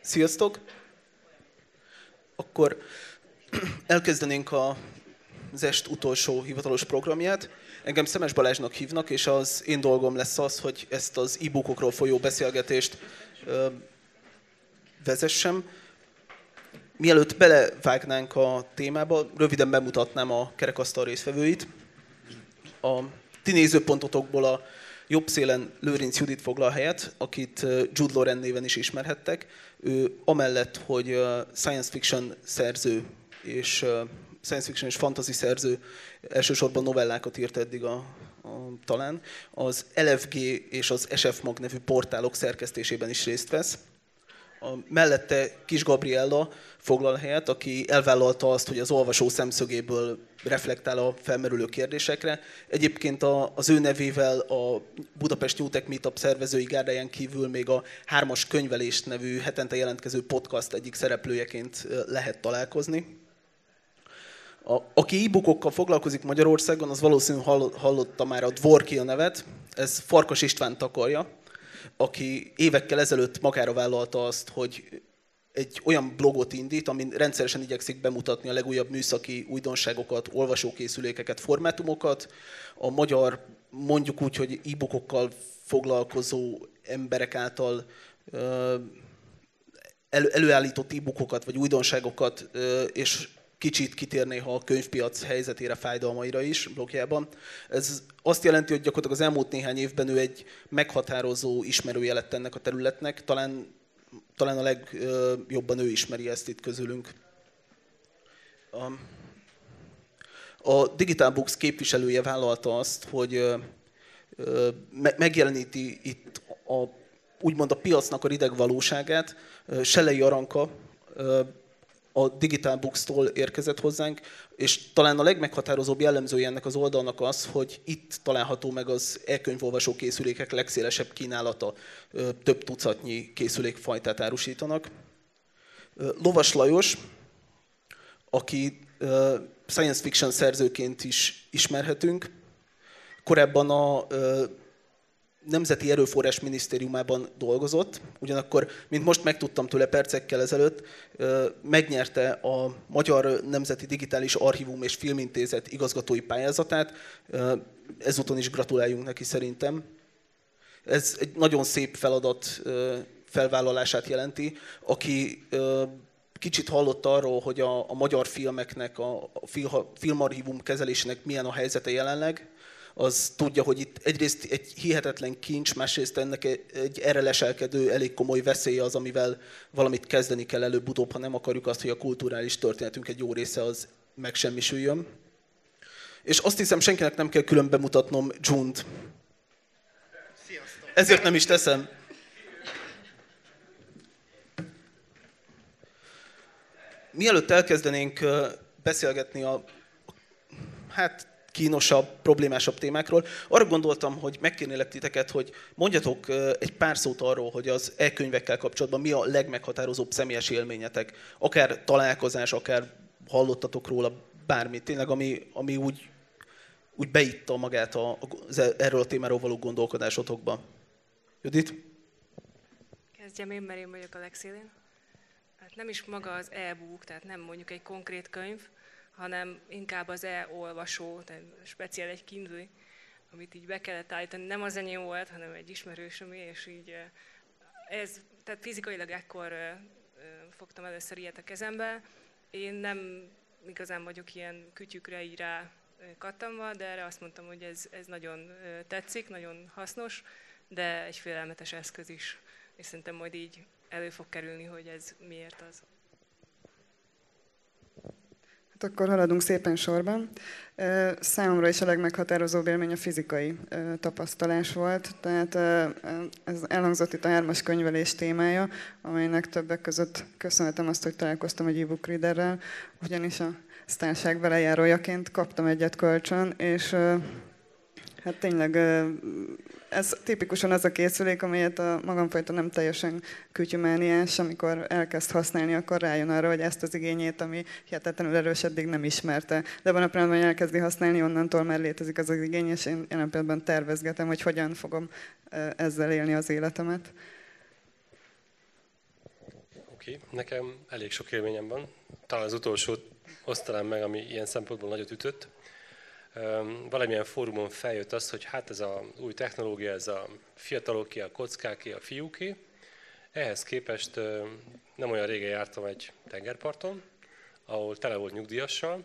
Sziasztok! Akkor elkezdenénk a, az est utolsó hivatalos programját. Engem Szemes Balázsnak hívnak, és az én dolgom lesz az, hogy ezt az e-bookokról folyó beszélgetést ö, vezessem. Mielőtt belevágnánk a témába, röviden bemutatnám a kerekasztal résztvevőit. A ti nézőpontotokból a jobb szélen Lőrinc Judit foglal helyet, akit Jude Loren néven is ismerhettek. Ő amellett, hogy science fiction szerző és science fiction és fantasy szerző, elsősorban novellákat írt eddig a, a, talán, az LFG és az SF Mag nevű portálok szerkesztésében is részt vesz. A mellette Kis Gabriella foglal helyet, aki elvállalta azt, hogy az olvasó szemszögéből reflektál a felmerülő kérdésekre. Egyébként a, az ő nevével a Budapest Jótek Meetup szervezői gárdáján kívül még a Hármas Könyvelést nevű hetente jelentkező podcast egyik szereplőjeként lehet találkozni. A, aki e-bookokkal foglalkozik Magyarországon, az valószínűleg hallotta már a Dvorki a nevet, ez Farkas István takarja, aki évekkel ezelőtt magára vállalta azt, hogy egy olyan blogot indít, amin rendszeresen igyekszik bemutatni a legújabb műszaki újdonságokat, olvasókészülékeket, formátumokat. A magyar, mondjuk úgy, hogy e-bookokkal foglalkozó emberek által előállított e-bookokat vagy újdonságokat, és kicsit kitér néha a könyvpiac helyzetére, fájdalmaira is blogjában. Ez azt jelenti, hogy gyakorlatilag az elmúlt néhány évben ő egy meghatározó ismerője lett ennek a területnek. Talán, talán a legjobban ő ismeri ezt itt közülünk. A Digital Books képviselője vállalta azt, hogy megjeleníti itt a, úgymond a piacnak a rideg valóságát. Selei Aranka a Digital Books-tól érkezett hozzánk, és talán a legmeghatározóbb jellemzője ennek az oldalnak az, hogy itt található meg az e-könyvolvasó készülékek legszélesebb kínálata. Több tucatnyi készülékfajtát árusítanak. Lovas Lajos, aki science fiction szerzőként is ismerhetünk, korábban a Nemzeti Erőforrás Minisztériumában dolgozott, ugyanakkor, mint most megtudtam tőle percekkel ezelőtt, megnyerte a Magyar Nemzeti Digitális Archívum és Filmintézet igazgatói pályázatát. Ezúton is gratuláljunk neki szerintem. Ez egy nagyon szép feladat felvállalását jelenti, aki kicsit hallott arról, hogy a, a magyar filmeknek, a, a filmarchívum kezelésének milyen a helyzete jelenleg, az tudja, hogy itt egyrészt egy hihetetlen kincs, másrészt ennek egy erre leselkedő, elég komoly veszélye az, amivel valamit kezdeni kell előbb-utóbb, ha nem akarjuk azt, hogy a kulturális történetünk egy jó része az megsemmisüljön. És azt hiszem, senkinek nem kell külön bemutatnom Junt. Ezért nem is teszem. Mielőtt elkezdenénk beszélgetni a hát kínosabb, problémásabb témákról. Arra gondoltam, hogy megkérnélek titeket, hogy mondjatok egy pár szót arról, hogy az e-könyvekkel kapcsolatban mi a legmeghatározóbb személyes élményetek. Akár találkozás, akár hallottatok róla bármit, tényleg, ami, ami úgy, úgy beitta magát a, az erről a témáról való gondolkodásotokba. Judit? Kezdjem én, mert én vagyok a legszélén. Hát nem is maga az e-book, tehát nem mondjuk egy konkrét könyv, hanem inkább az e-olvasó, speciál egy Kindle, amit így be kellett állítani. Nem az enyém volt, hanem egy ismerősömé, és így ez, tehát fizikailag ekkor fogtam először ilyet a kezembe. Én nem igazán vagyok ilyen kütyükre így rá kattamva, de erre azt mondtam, hogy ez, ez nagyon tetszik, nagyon hasznos, de egy félelmetes eszköz is. És szerintem majd így elő fog kerülni, hogy ez miért az. Hát akkor haladunk szépen sorban. Számomra is a legmeghatározóbb élmény a fizikai tapasztalás volt. Tehát ez elhangzott itt a hármas könyvelés témája, amelynek többek között köszönhetem azt, hogy találkoztam egy e-book readerrel, ugyanis a sztárság velejárójaként kaptam egyet kölcsön, és hát tényleg ez tipikusan az a készülék, amelyet a magamfajta nem teljesen kütyümániás, amikor elkezd használni, akkor rájön arra, hogy ezt az igényét, ami hihetetlenül erős, eddig nem ismerte. De van a pillanatban, hogy elkezdi használni, onnantól már létezik az az igény, és én jelen pillanatban tervezgetem, hogy hogyan fogom ezzel élni az életemet. Oké, okay. nekem elég sok élményem van. Talán az utolsót osztanám meg, ami ilyen szempontból nagyot ütött. Valamilyen fórumon feljött az, hogy hát ez a új technológia, ez a fiataloké, a kockáké, a fiúké. Ehhez képest nem olyan régen jártam egy tengerparton, ahol tele volt nyugdíjassal,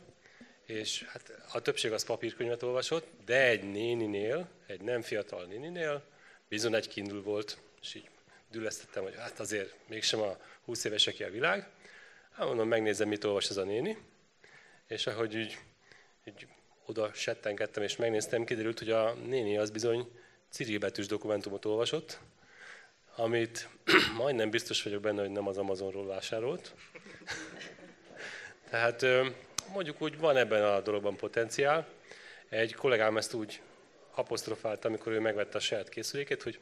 és hát a többség az papírkönyvet olvasott, de egy néninél, egy nem fiatal néninél bizony egy kindul volt, és így dülesztettem, hogy hát azért mégsem a 20 évesek a világ. Hát mondom, megnézem, mit olvas ez a néni, és ahogy így, így oda settenkedtem és megnéztem, kiderült, hogy a néni az bizony cirilbetűs dokumentumot olvasott, amit majdnem biztos vagyok benne, hogy nem az Amazonról vásárolt. Tehát mondjuk úgy van ebben a dologban potenciál. Egy kollégám ezt úgy apostrofálta, amikor ő megvette a saját készülékét, hogy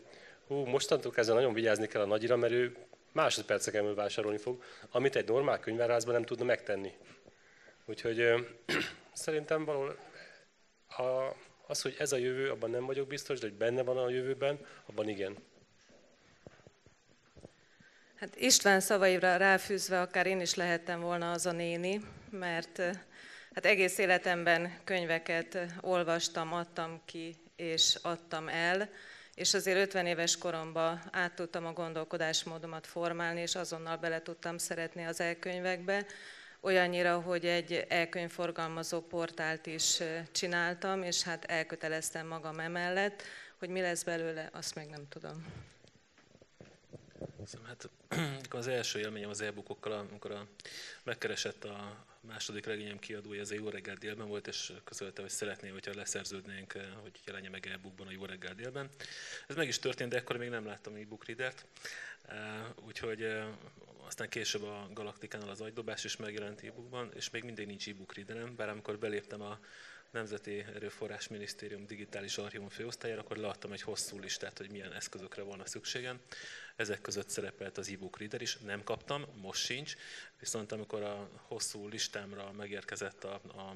hú, mostantól kezdve nagyon vigyázni kell a nagyira, mert ő másodperceken belül vásárolni fog, amit egy normál könyvárházban nem tudna megtenni. Úgyhogy szerintem valahol a, az, hogy ez a jövő, abban nem vagyok biztos, de hogy benne van a jövőben, abban igen. Hát István szavaira ráfűzve akár én is lehettem volna az a néni, mert hát egész életemben könyveket olvastam, adtam ki és adtam el, és azért 50 éves koromban át tudtam a gondolkodásmódomat formálni, és azonnal bele tudtam szeretni az elkönyvekbe, olyannyira, hogy egy elkönyvforgalmazó portált is csináltam, és hát elköteleztem magam emellett, hogy mi lesz belőle, azt még nem tudom. Hát az első élményem az e-bookokkal, amikor a, megkeresett a második regényem kiadója az Jó reggel délben volt, és közölte, hogy szeretné, hogyha leszerződnénk, hogy jelenje meg e-bookban a Jó reggel délben. Ez meg is történt, de akkor még nem láttam e-book readert, úgyhogy aztán később a Galaktikánál az agydobás is megjelent e-bookban, és még mindig nincs e-book readerem, bár amikor beléptem a Nemzeti Erőforrás Minisztérium digitális archívum főosztályára, akkor leadtam egy hosszú listát, hogy milyen eszközökre volna szükségem. Ezek között szerepelt az e-book reader is, nem kaptam, most sincs, viszont amikor a hosszú listámra megérkezett a, a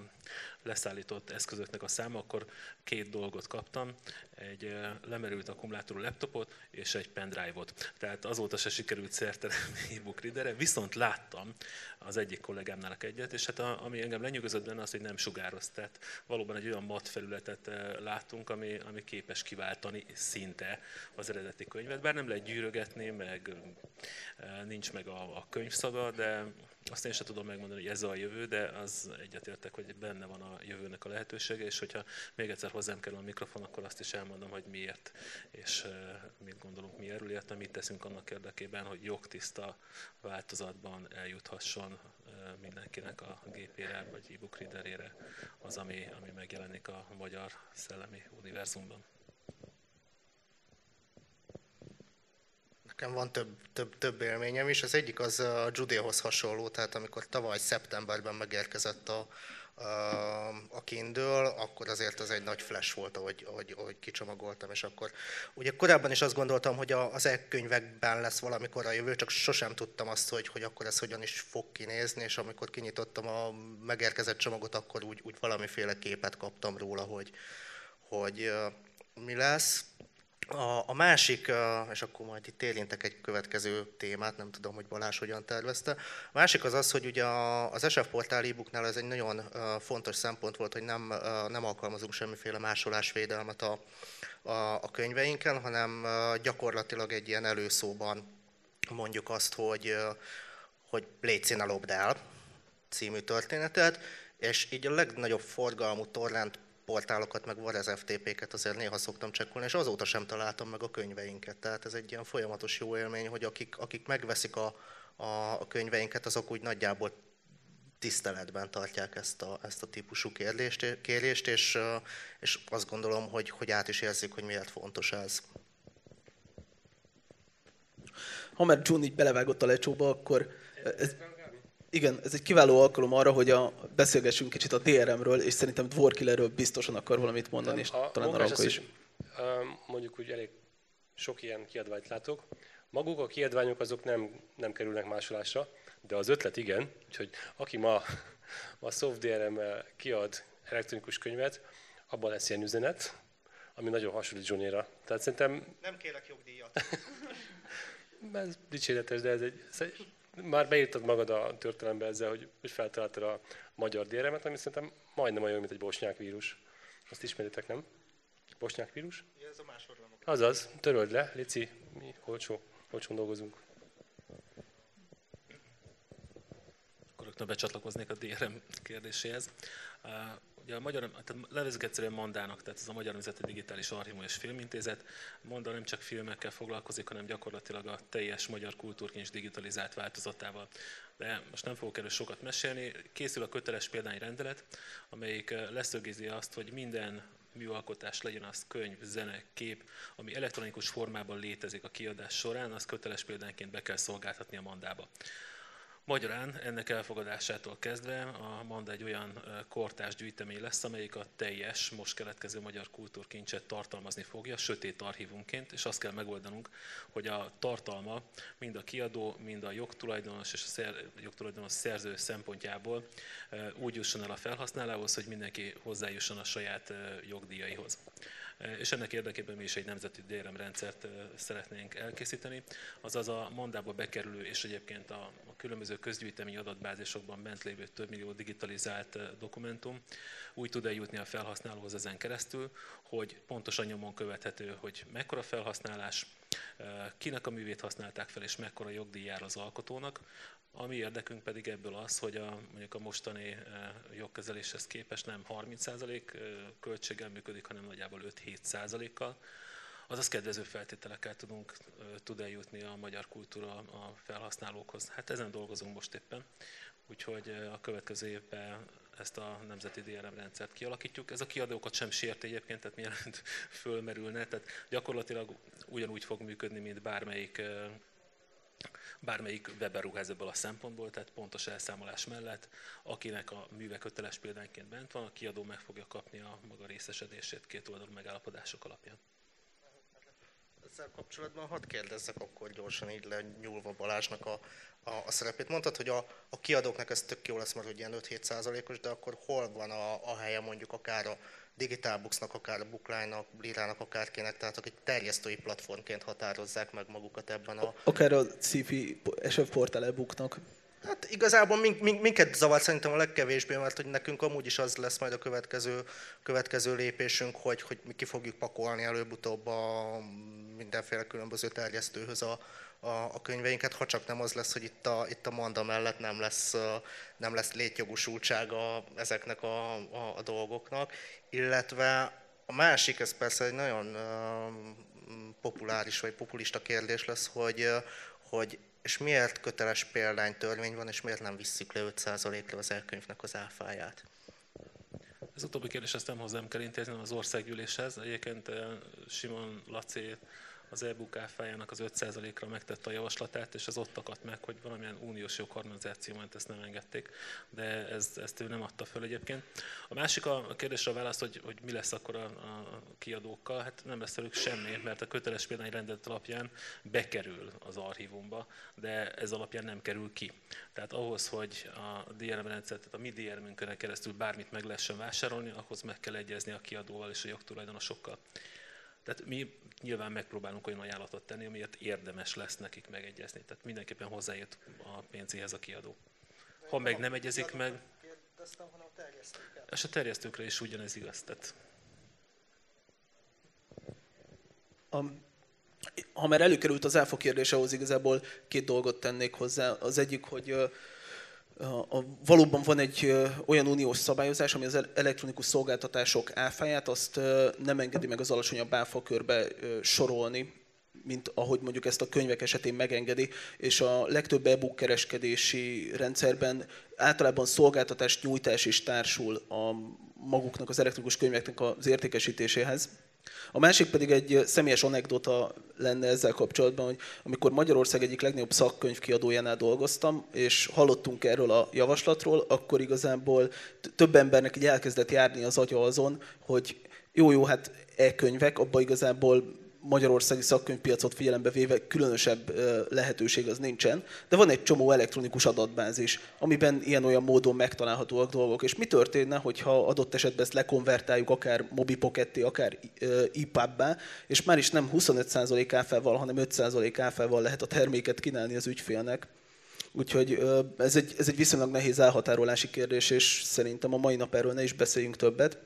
leszállított eszközöknek a száma, akkor két dolgot kaptam, egy lemerült akkumulátorú laptopot és egy pendrive-ot. Tehát azóta se sikerült szertelem e-book readerre, viszont láttam az egyik kollégámnál egyet, és hát a, ami engem lenyűgözött benne az, hogy nem sugároz. Tehát valóban egy olyan mat felületet látunk, ami, ami képes kiváltani szinte az eredeti könyvet, bár nem lehet gyűrögetni, meg nincs meg a, a könyvszaga, de azt én sem tudom megmondani, hogy ez a jövő, de az egyetértek, hogy benne van a jövőnek a lehetősége, és hogyha még egyszer hozzám kell a mikrofon, akkor azt is elmondom, hogy miért, és mit gondolunk mi erről, illetve mit teszünk annak érdekében, hogy jogtiszta változatban eljuthasson mindenkinek a gépére vagy e-book readerére az, ami, ami megjelenik a magyar szellemi univerzumban. Nekem van több, több, több élményem is. Az egyik az a Judéhoz hasonló, tehát amikor tavaly szeptemberben megérkezett a, a, a Kindle, akkor azért az egy nagy flash volt, ahogy, ahogy, ahogy kicsomagoltam, és akkor ugye korábban is azt gondoltam, hogy az e-könyvekben lesz valamikor a jövő, csak sosem tudtam azt, hogy, hogy akkor ez hogyan is fog kinézni, és amikor kinyitottam a megérkezett csomagot, akkor úgy, úgy valamiféle képet kaptam róla, hogy, hogy mi lesz. A, a másik, és akkor majd itt érintek egy következő témát, nem tudom, hogy Balázs hogyan tervezte. A másik az az, hogy ugye az SF Portál e-booknál ez egy nagyon fontos szempont volt, hogy nem, nem alkalmazunk semmiféle másolásvédelmet a, a, a könyveinken, hanem gyakorlatilag egy ilyen előszóban mondjuk azt, hogy, hogy légy színe lopd el című történetet, és így a legnagyobb forgalmú torrent portálokat, meg Varez FTP-ket azért néha szoktam csekkolni, és azóta sem találtam meg a könyveinket. Tehát ez egy ilyen folyamatos jó élmény, hogy akik, akik megveszik a, a, a könyveinket, azok úgy nagyjából tiszteletben tartják ezt a, ezt a típusú kérdést, kérést, és, és azt gondolom, hogy, hogy át is érzik, hogy miért fontos ez. Ha már June így belevágott a lecsóba, akkor ez, igen, ez egy kiváló alkalom arra, hogy a, beszélgessünk kicsit a DRM-ről, és szerintem Dworkillerről biztosan akar valamit mondani, és a, talán a is. mondjuk úgy elég sok ilyen kiadványt látok. Maguk a kiadványok azok nem, nem kerülnek másolásra, de az ötlet igen, úgyhogy aki ma, ma SoftDRM-mel kiad elektronikus könyvet, abban lesz ilyen üzenet, ami nagyon hasonlít Johnny-ra. Tehát szerintem... Nem kérek jogdíjat. ez dicséretes, de ez egy, ez egy már beírtad magad a történelembe ezzel, hogy, hogy feltaláltad a magyar DRM-et, ami szerintem majdnem olyan, mint egy bosnyák vírus. Azt ismeritek, nem? Bosnyák vírus? Ez a másodlagok. Azaz, töröld le, Lici, mi olcsó, olcsón dolgozunk. Akkor rögtön becsatlakoznék a DRM kérdéséhez. Ugye a magyar, tehát nevezzük egyszerűen Mondának, tehát ez a Magyar Nemzeti Digitális Archívum és Filmintézet. Monda nem csak filmekkel foglalkozik, hanem gyakorlatilag a teljes magyar kultúrkincs digitalizált változatával. De most nem fogok erről sokat mesélni. Készül a köteles példányrendelet, amelyik eh, leszögezi azt, hogy minden műalkotás legyen az könyv, zene, kép, ami elektronikus formában létezik a kiadás során, az köteles példányként be kell szolgáltatni a mandába. Magyarán ennek elfogadásától kezdve a Manda egy olyan kortás gyűjtemény lesz, amelyik a teljes, most keletkező magyar kultúrkincset tartalmazni fogja, sötét archívunként, és azt kell megoldanunk, hogy a tartalma mind a kiadó, mind a jogtulajdonos és a szer, jogtulajdonos szerző szempontjából úgy jusson el a felhasználóhoz, hogy mindenki hozzájusson a saját jogdíjaihoz és ennek érdekében mi is egy nemzeti DRM rendszert szeretnénk elkészíteni, azaz a mondába bekerülő és egyébként a, különböző közgyűjtemény adatbázisokban bent lévő több millió digitalizált dokumentum úgy tud eljutni a felhasználóhoz ezen keresztül, hogy pontosan nyomon követhető, hogy mekkora felhasználás, kinek a művét használták fel, és mekkora jogdíj jár az alkotónak, a mi érdekünk pedig ebből az, hogy a, mondjuk a mostani eh, jogkezeléshez képest nem 30% eh, költséggel működik, hanem nagyjából 5-7%-kal. Azaz kedvező feltételekkel tudunk, eh, tud eljutni a magyar kultúra a felhasználókhoz. Hát ezen dolgozunk most éppen, úgyhogy a következő évben ezt a nemzeti DRM rendszert kialakítjuk. Ez a kiadókat sem sért egyébként, tehát mielőtt fölmerülne, tehát gyakorlatilag ugyanúgy fog működni, mint bármelyik bármelyik webberuház ebből a szempontból, tehát pontos elszámolás mellett, akinek a műve köteles példányként bent van, a kiadó meg fogja kapni a maga részesedését két oldalú megállapodások alapján. Ezzel kapcsolatban hadd kérdezzek akkor gyorsan így lenyúlva Balázsnak a, a, a szerepét. Mondtad, hogy a, a kiadóknak ez tök jó lesz, mert hogy ilyen 5-7 százalékos, de akkor hol van a, a helye mondjuk akár a Digitalbooksnak, akár a Bookline-nak, Lirának, akárkinek, tehát akik terjesztői platformként határozzák meg magukat ebben a... Akár a Cifi SF Portal e-booknak. Hát igazából mink, mink, minket zavart szerintem a legkevésbé, mert hogy nekünk amúgy is az lesz majd a következő, következő lépésünk, hogy, hogy mi ki fogjuk pakolni előbb-utóbb a mindenféle különböző terjesztőhöz a, a, a könyveinket, ha csak nem az lesz, hogy itt a, itt a manda mellett nem lesz, nem lesz létjogosultsága ezeknek a, a, a dolgoknak, illetve a másik, ez persze egy nagyon populáris vagy populista kérdés lesz, hogy, hogy és miért köteles példánytörvény van, és miért nem visszük le 5%-ra az elkönyvnek az áfáját? Ez utóbbi kérdés ezt nem hozzám kell intézni az országgyűléshez. Egyébként Simon Laci az e-book áfájának az 5%-ra megtette a javaslatát, és az ott akadt meg, hogy valamilyen uniós jogharmonizáció ment ezt nem engedték, de ez, ezt ő nem adta föl egyébként. A másik a kérdésre a válasz, hogy, hogy mi lesz akkor a, a kiadókkal, hát nem lesz velük semmi, mert a köteles példány rendet alapján bekerül az archívumba, de ez alapján nem kerül ki. Tehát ahhoz, hogy a DRM rendszert, tehát a mi DRM-ünkön keresztül bármit meg lehessen vásárolni, ahhoz meg kell egyezni a kiadóval és a jogtulajdonosokkal. Tehát mi nyilván megpróbálunk olyan ajánlatot tenni, amiért érdemes lesz nekik megegyezni. Tehát mindenképpen hozzájött a pénzéhez a kiadó. Ha meg nem egyezik meg, és a terjesztőkre is ugyanez igaz. Tehát... A, ha már előkerült az áfa kérdése, ahhoz igazából két dolgot tennék hozzá. Az egyik, hogy a, valóban van egy olyan uniós szabályozás, ami az elektronikus szolgáltatások áfáját azt nem engedi meg az alacsonyabb áfakörbe sorolni, mint ahogy mondjuk ezt a könyvek esetén megengedi, és a legtöbb e-book kereskedési rendszerben általában szolgáltatás nyújtás is társul a maguknak az elektronikus könyveknek az értékesítéséhez. A másik pedig egy személyes anekdota lenne ezzel kapcsolatban, hogy amikor Magyarország egyik legnagyobb szakkönyvkiadójánál dolgoztam, és hallottunk erről a javaslatról, akkor igazából több embernek így elkezdett járni az agya azon, hogy jó-jó, hát e-könyvek, abban igazából magyarországi szakkönyvpiacot figyelembe véve különösebb lehetőség az nincsen, de van egy csomó elektronikus adatbázis, amiben ilyen-olyan módon megtalálhatóak dolgok. És mi történne, hogyha adott esetben ezt lekonvertáljuk akár MobiPocket-té, akár EPUB-bá, és már is nem 25% áfával, hanem 5% áfával lehet a terméket kínálni az ügyfélnek. Úgyhogy ez egy, ez egy viszonylag nehéz elhatárolási kérdés, és szerintem a mai nap erről ne is beszéljünk többet.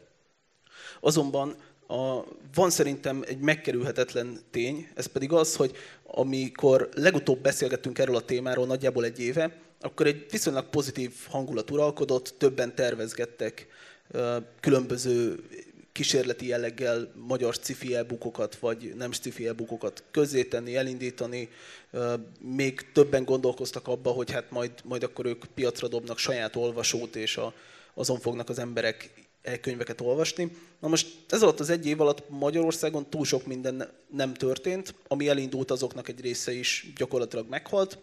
Azonban a, van szerintem egy megkerülhetetlen tény, ez pedig az, hogy amikor legutóbb beszélgettünk erről a témáról nagyjából egy éve, akkor egy viszonylag pozitív hangulat uralkodott, többen tervezgettek különböző kísérleti jelleggel magyar sci-fi e-bookokat, vagy nem sci-fi e-bookokat közzétenni, elindítani. Még többen gondolkoztak abba, hogy hát majd, majd akkor ők piacra dobnak saját olvasót, és a, azon fognak az emberek e-könyveket olvasni. Na most ez alatt az egy év alatt Magyarországon túl sok minden nem történt, ami elindult azoknak egy része is gyakorlatilag meghalt,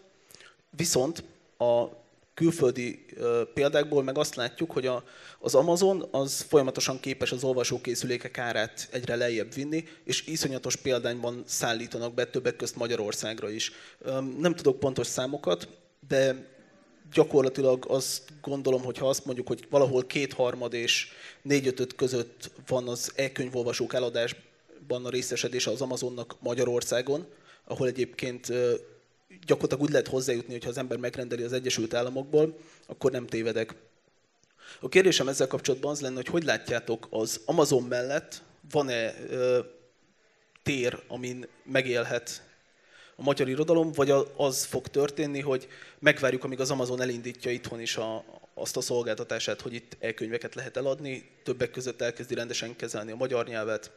viszont a külföldi példákból meg azt látjuk, hogy a, az Amazon az folyamatosan képes az olvasókészülékek árát egyre lejjebb vinni, és iszonyatos példányban szállítanak be többek közt Magyarországra is. Nem tudok pontos számokat, de gyakorlatilag azt gondolom, hogy ha azt mondjuk, hogy valahol kétharmad és négy-ötöt között van az e-könyvolvasók eladásban a részesedése az Amazonnak Magyarországon, ahol egyébként gyakorlatilag úgy lehet hozzájutni, hogy ha az ember megrendeli az Egyesült Államokból, akkor nem tévedek. A kérdésem ezzel kapcsolatban az lenne, hogy hogy látjátok, az Amazon mellett van-e tér, amin megélhet a magyar irodalom, vagy az fog történni, hogy megvárjuk, amíg az Amazon elindítja itthon is a, azt a szolgáltatását, hogy itt e-könyveket lehet eladni, többek között elkezdi rendesen kezelni a magyar nyelvet,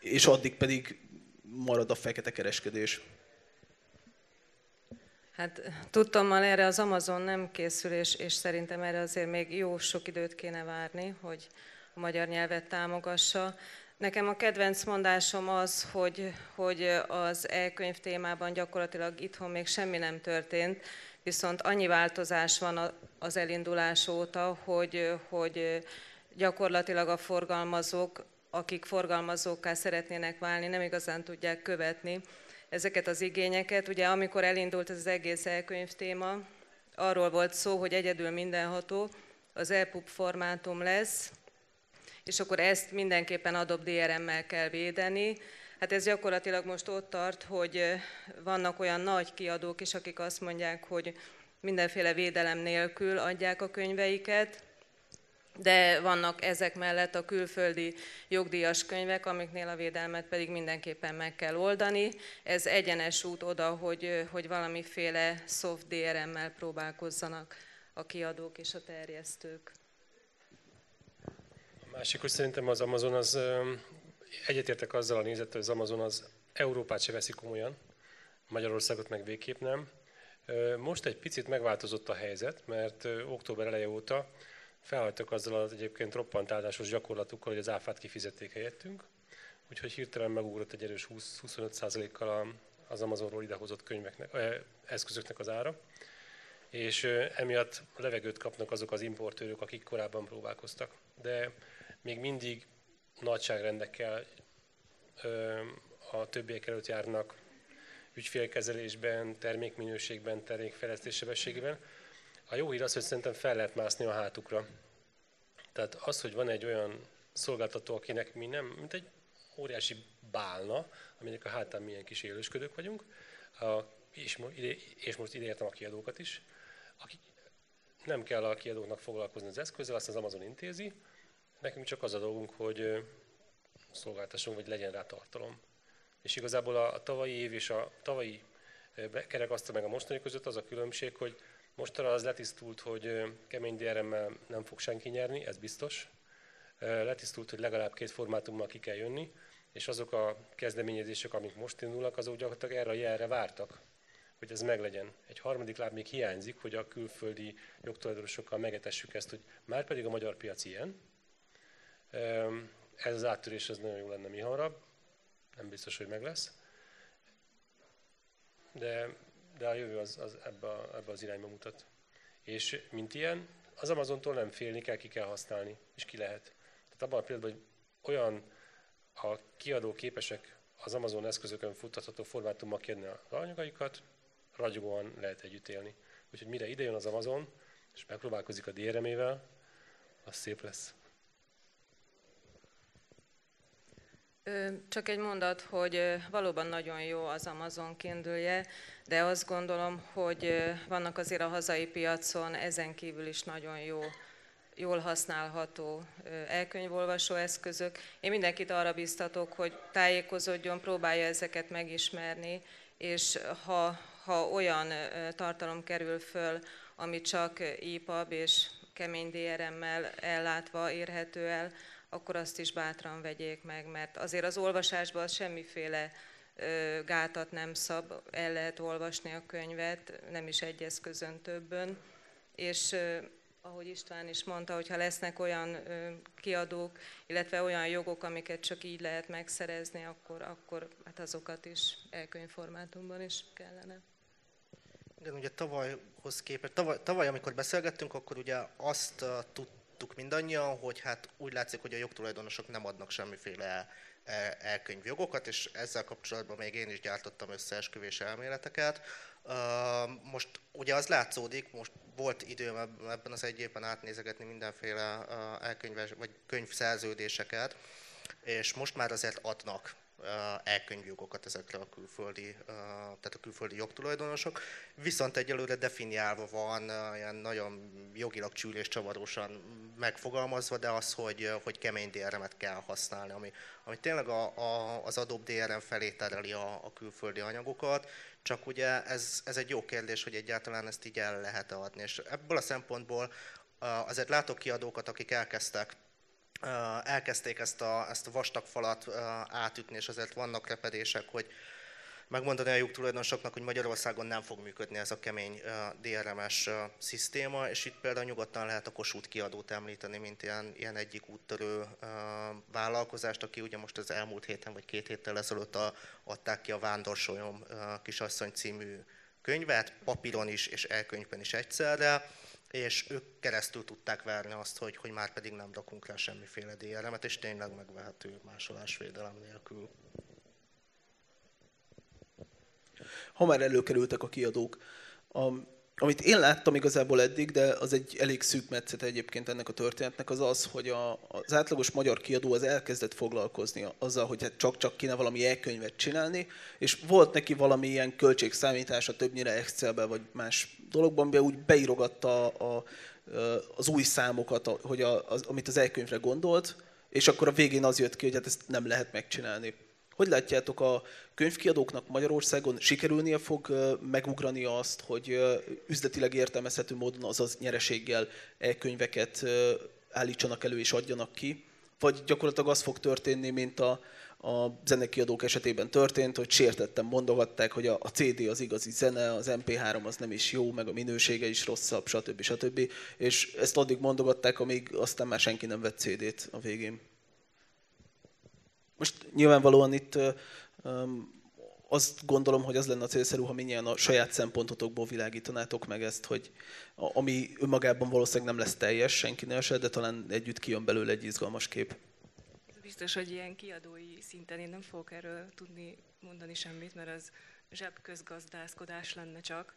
és addig pedig marad a fekete kereskedés. Hát tudtommal erre az Amazon nem készül, és, és szerintem erre azért még jó sok időt kéne várni, hogy a magyar nyelvet támogassa. Nekem a kedvenc mondásom az, hogy, hogy az e-könyv témában gyakorlatilag itthon még semmi nem történt, viszont annyi változás van az elindulás óta, hogy, hogy gyakorlatilag a forgalmazók, akik forgalmazókká szeretnének válni, nem igazán tudják követni ezeket az igényeket. Ugye amikor elindult ez az egész elkönyv téma, arról volt szó, hogy egyedül mindenható, az EPUB formátum lesz, és akkor ezt mindenképpen adobb DRM-mel kell védeni. Hát ez gyakorlatilag most ott tart, hogy vannak olyan nagy kiadók is, akik azt mondják, hogy mindenféle védelem nélkül adják a könyveiket, de vannak ezek mellett a külföldi jogdíjas könyvek, amiknél a védelmet pedig mindenképpen meg kell oldani. Ez egyenes út oda, hogy, hogy valamiféle soft DRM-mel próbálkozzanak a kiadók és a terjesztők. Másik, hogy szerintem az Amazon az, egyetértek azzal a nézettel, hogy az Amazon az Európát se veszi komolyan, Magyarországot meg végképp nem. Most egy picit megváltozott a helyzet, mert október eleje óta felhagytak azzal az egyébként roppant áldásos gyakorlatukkal, hogy az áfát kifizették helyettünk, úgyhogy hirtelen megugrott egy erős 20-25%-kal az Amazonról idehozott könyveknek, eszközöknek az ára, és emiatt levegőt kapnak azok az importőrök, akik korábban próbálkoztak. De még mindig nagyságrendekkel a többiek előtt járnak ügyfélkezelésben, termékminőségben, termékfejlesztés sebességében, a jó hír az, hogy szerintem fel lehet mászni a hátukra. Tehát az, hogy van egy olyan szolgáltató, akinek mi nem, mint egy óriási bálna, aminek a hátán milyen kis élősködők vagyunk, a, és, és most ideértem a kiadókat is, akik nem kell a kiadóknak foglalkozni az eszközzel, azt az Amazon intézi, nekünk csak az a dolgunk, hogy szolgáltassunk, vagy legyen rá tartalom. És igazából a, a tavalyi év és a tavalyi kerekasztal meg a mostani között az a különbség, hogy Mostanra az letisztult, hogy kemény DRM-mel nem fog senki nyerni, ez biztos. Letisztult, hogy legalább két formátummal ki kell jönni, és azok a kezdeményezések, amik most indulnak, azok gyakorlatilag erre a jelre vártak, hogy ez meglegyen. Egy harmadik láb még hiányzik, hogy a külföldi jogtulajdonosokkal megetessük ezt, hogy már pedig a magyar piac ilyen. Ez az áttörés ez nagyon jó lenne mi hamarabb, nem biztos, hogy meg lesz. De de a jövő az, az ebbe, a, ebbe az irányba mutat. És mint ilyen, az Amazontól nem félni kell, ki kell használni, és ki lehet. Tehát abban a pillanatban, hogy olyan a kiadók képesek az Amazon eszközökön futtatható formátummal kiadni az anyagaikat, ragyogóan lehet együtt élni. Úgyhogy mire idejön az Amazon, és megpróbálkozik a DRM-ével, az szép lesz. Csak egy mondat, hogy valóban nagyon jó az Amazon kindle de azt gondolom, hogy vannak azért a hazai piacon ezen kívül is nagyon jó jól használható elkönyvolvasó eszközök. Én mindenkit arra biztatok, hogy tájékozódjon, próbálja ezeket megismerni, és ha, ha olyan tartalom kerül föl, ami csak EPUB és kemény DRM-mel ellátva érhető el, akkor azt is bátran vegyék meg, mert azért az olvasásban semmiféle gátat nem szab, el lehet olvasni a könyvet, nem is egy eszközön többön, és ahogy István is mondta, hogyha lesznek olyan kiadók, illetve olyan jogok, amiket csak így lehet megszerezni, akkor, akkor hát azokat is elkönyvformátumban is kellene. Igen, ugye tavalyhoz képest, tavaly, tavaly, amikor beszélgettünk, akkor ugye azt uh, tudtuk mindannyian, hogy hát úgy látszik, hogy a jogtulajdonosok nem adnak semmiféle e, elkönyvjogokat, és ezzel kapcsolatban még én is gyártottam összeesküvés elméleteket. Most ugye az látszódik, most volt időm ebben az egy évben átnézegetni mindenféle elkönyves vagy könyvszerződéseket, és most már azért adnak elkönyvjogokat ezekre a külföldi, tehát a külföldi jogtulajdonosok. Viszont egyelőre definiálva van, ilyen nagyon jogilag csűlés csavarosan megfogalmazva, de az, hogy, hogy kemény DRM-et kell használni, ami, ami tényleg a, a, az Adobe DRM felé tereli a, a külföldi anyagokat, csak ugye ez, ez egy jó kérdés, hogy egyáltalán ezt így el lehet adni. És ebből a szempontból azért látok kiadókat, akik elkezdtek elkezdték ezt a, ezt a vastag falat átütni, és azért vannak repedések, hogy megmondani a jogtulajdonosoknak, hogy Magyarországon nem fog működni ez a kemény DRM-es szisztéma, és itt például nyugodtan lehet a Kossuth kiadót említeni, mint ilyen, ilyen egyik úttörő vállalkozást, aki ugye most az elmúlt héten vagy két héttel ezelőtt adták ki a Vándorsolyom kisasszony című könyvet, papíron is és elkönyvben is egyszerre, és ők keresztül tudták verni azt, hogy, hogy már pedig nem rakunk rá semmiféle DRM-et, és tényleg megvehető másolásvédelem nélkül. Ha már előkerültek a kiadók, a, amit én láttam igazából eddig, de az egy elég szűk metszet egyébként ennek a történetnek, az az, hogy a, az átlagos magyar kiadó az elkezdett foglalkozni azzal, hogy hát csak-csak kéne valami elkönyvet csinálni, és volt neki valami ilyen költségszámítása többnyire Excelben vagy más dologban, amiben úgy beírogatta a, a, az új számokat, hogy a, az, amit az elkönyvre gondolt, és akkor a végén az jött ki, hogy hát ezt nem lehet megcsinálni. Hogy látjátok, a könyvkiadóknak Magyarországon sikerülnie fog megugrani azt, hogy üzletileg értelmezhető módon, azaz nyereséggel e-könyveket állítsanak elő és adjanak ki? Vagy gyakorlatilag az fog történni, mint a, a zenekiadók esetében történt, hogy sértettem mondogatták, hogy a, CD az igazi zene, az MP3 az nem is jó, meg a minősége is rosszabb, stb. stb. És ezt addig mondogatták, amíg aztán már senki nem vett CD-t a végén. Most nyilvánvalóan itt azt gondolom, hogy az lenne a célszerű, ha minnyien a saját szempontotokból világítanátok meg ezt, hogy ami önmagában valószínűleg nem lesz teljes senkinél se, de talán együtt kijön belőle egy izgalmas kép. Biztos, hogy ilyen kiadói szinten én nem fogok erről tudni mondani semmit, mert az zsebközgazdázkodás lenne csak.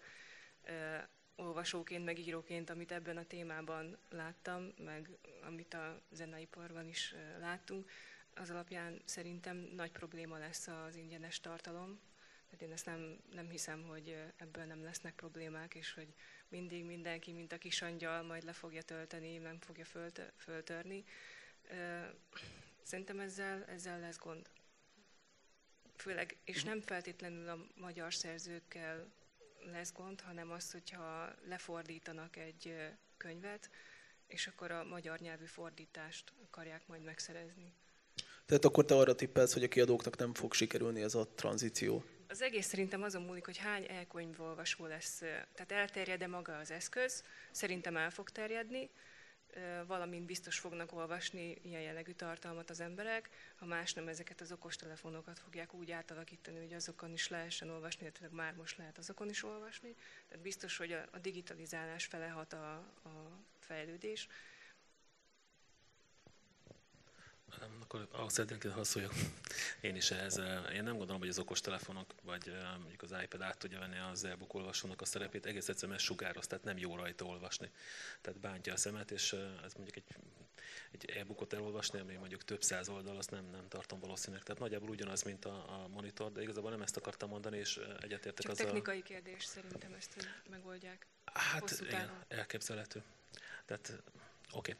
olvasóként, meg íróként, amit ebben a témában láttam, meg amit a zeneiparban is láttunk, az alapján szerintem nagy probléma lesz az ingyenes tartalom. Tehát én ezt nem, nem hiszem, hogy ebből nem lesznek problémák, és hogy mindig mindenki, mint a kis angyal, majd le fogja tölteni, nem fogja fölt, föltörni. Szerintem ezzel, ezzel lesz gond. Főleg, és nem feltétlenül a magyar szerzőkkel lesz gond, hanem az, hogyha lefordítanak egy könyvet, és akkor a magyar nyelvű fordítást akarják majd megszerezni. Tehát akkor te arra tippelsz, hogy a kiadóknak nem fog sikerülni ez a tranzíció? Az egész szerintem azon múlik, hogy hány elkönyvolvasó lesz. Tehát elterjed-e maga az eszköz, szerintem el fog terjedni, valamint biztos fognak olvasni ilyen jellegű tartalmat az emberek, ha más nem ezeket az okostelefonokat fogják úgy átalakítani, hogy azokon is lehessen olvasni, illetve már most lehet azokon is olvasni. Tehát biztos, hogy a digitalizálás fele hat a, a fejlődés. Akkor ahhoz szeretnék hasznoljak én is ehhez. Én nem gondolom, hogy az okos telefonok vagy mondjuk az iPad át tudja venni az e-book olvasónak a szerepét, egész egyszerűen sugároz, tehát nem jó rajta olvasni. Tehát bántja a szemet, és ez mondjuk egy, egy e-bookot elolvasni, ami mondjuk több száz oldal, azt nem, nem tartom valószínűleg. Tehát nagyjából ugyanaz, mint a, a monitor, de igazából nem ezt akartam mondani, és egyetértek az technikai a... kérdés szerintem ezt hogy megoldják. Hát igen, elképzelhető. Tehát Oké,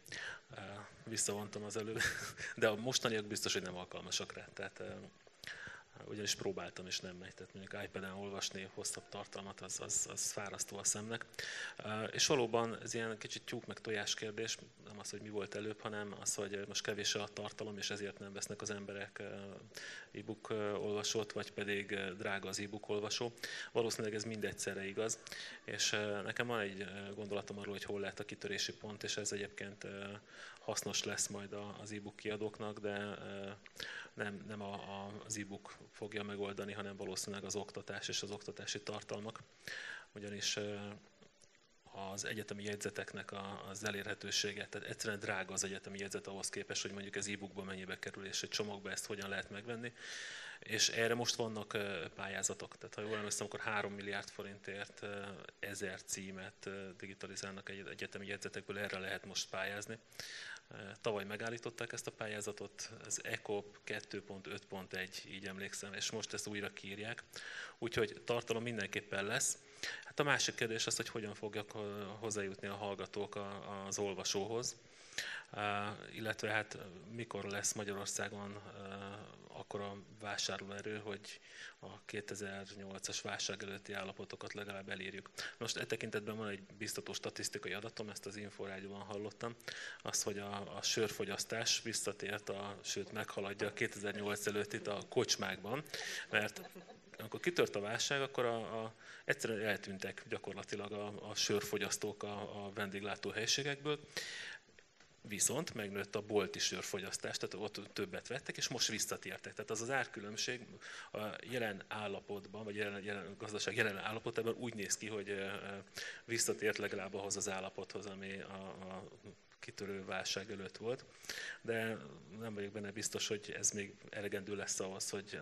okay. visszavontam az előbb, de a mostaniak biztos, hogy nem alkalmasak rá. Tehát ugyanis próbáltam, és nem megy. Tehát mondjuk iPad-en olvasni hosszabb tartalmat, az, az, az fárasztó a szemnek. És valóban ez ilyen kicsit tyúk meg tojás kérdés, nem az, hogy mi volt előbb, hanem az, hogy most kevés a tartalom, és ezért nem vesznek az emberek e-book olvasót, vagy pedig drága az e-book olvasó. Valószínűleg ez mindegyszerre igaz, és nekem van egy gondolatom arról, hogy hol lehet a kitörési pont, és ez egyébként hasznos lesz majd az e-book kiadóknak, de nem, nem az e-book fogja megoldani, hanem valószínűleg az oktatás és az oktatási tartalmak. Ugyanis az egyetemi jegyzeteknek az elérhetősége, tehát egyszerűen drága az egyetemi jegyzet ahhoz képest, hogy mondjuk ez e-bookban mennyibe kerül, és egy csomagba ezt hogyan lehet megvenni. És erre most vannak pályázatok. Tehát ha jól emlékszem, akkor 3 milliárd forintért ezer címet digitalizálnak egy egyetemi jegyzetekből, erre lehet most pályázni. Tavaly megállították ezt a pályázatot, az ECOP 2.5.1, így emlékszem, és most ezt újra kírják. Úgyhogy tartalom mindenképpen lesz. Hát a másik kérdés az, hogy hogyan fogják hozzájutni a hallgatók az olvasóhoz, illetve hát mikor lesz Magyarországon akkor a vásárlóerő, hogy a 2008-as válság előtti állapotokat legalább elérjük. Most e tekintetben van egy biztató statisztikai adatom, ezt az Inforádióban hallottam, az, hogy a, a sörfogyasztás visszatért, a, sőt meghaladja a 2008 előttit a kocsmákban, mert amikor kitört a válság, akkor a, a, egyszerűen eltűntek gyakorlatilag a, a sörfogyasztók a, a vendéglátó helységekből, Viszont megnőtt a bolti sörfogyasztás, tehát ott többet vettek, és most visszatértek. Tehát az az árkülönbség a jelen állapotban, vagy jelen, jelen gazdaság jelen állapotában úgy néz ki, hogy visszatért legalább ahhoz az állapothoz, ami a, a kitörő válság előtt volt. De nem vagyok benne biztos, hogy ez még elegendő lesz ahhoz, hogy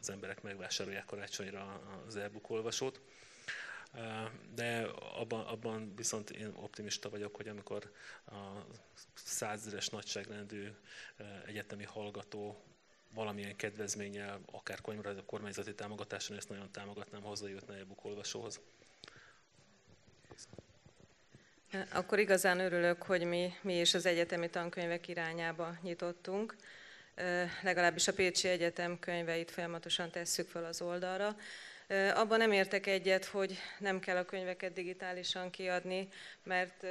az emberek megvásárolják karácsonyra az e-book olvasót. De abban, abban viszont én optimista vagyok, hogy amikor a százeres nagyságrendű egyetemi hallgató valamilyen kedvezménnyel, akár kormányzati támogatáson, ezt nagyon támogatnám, hozzájutna a e-book olvasóhoz. Akkor igazán örülök, hogy mi, mi is az egyetemi tankönyvek irányába nyitottunk. Legalábbis a Pécsi Egyetem könyveit folyamatosan tesszük fel az oldalra. Abban nem értek egyet, hogy nem kell a könyveket digitálisan kiadni, mert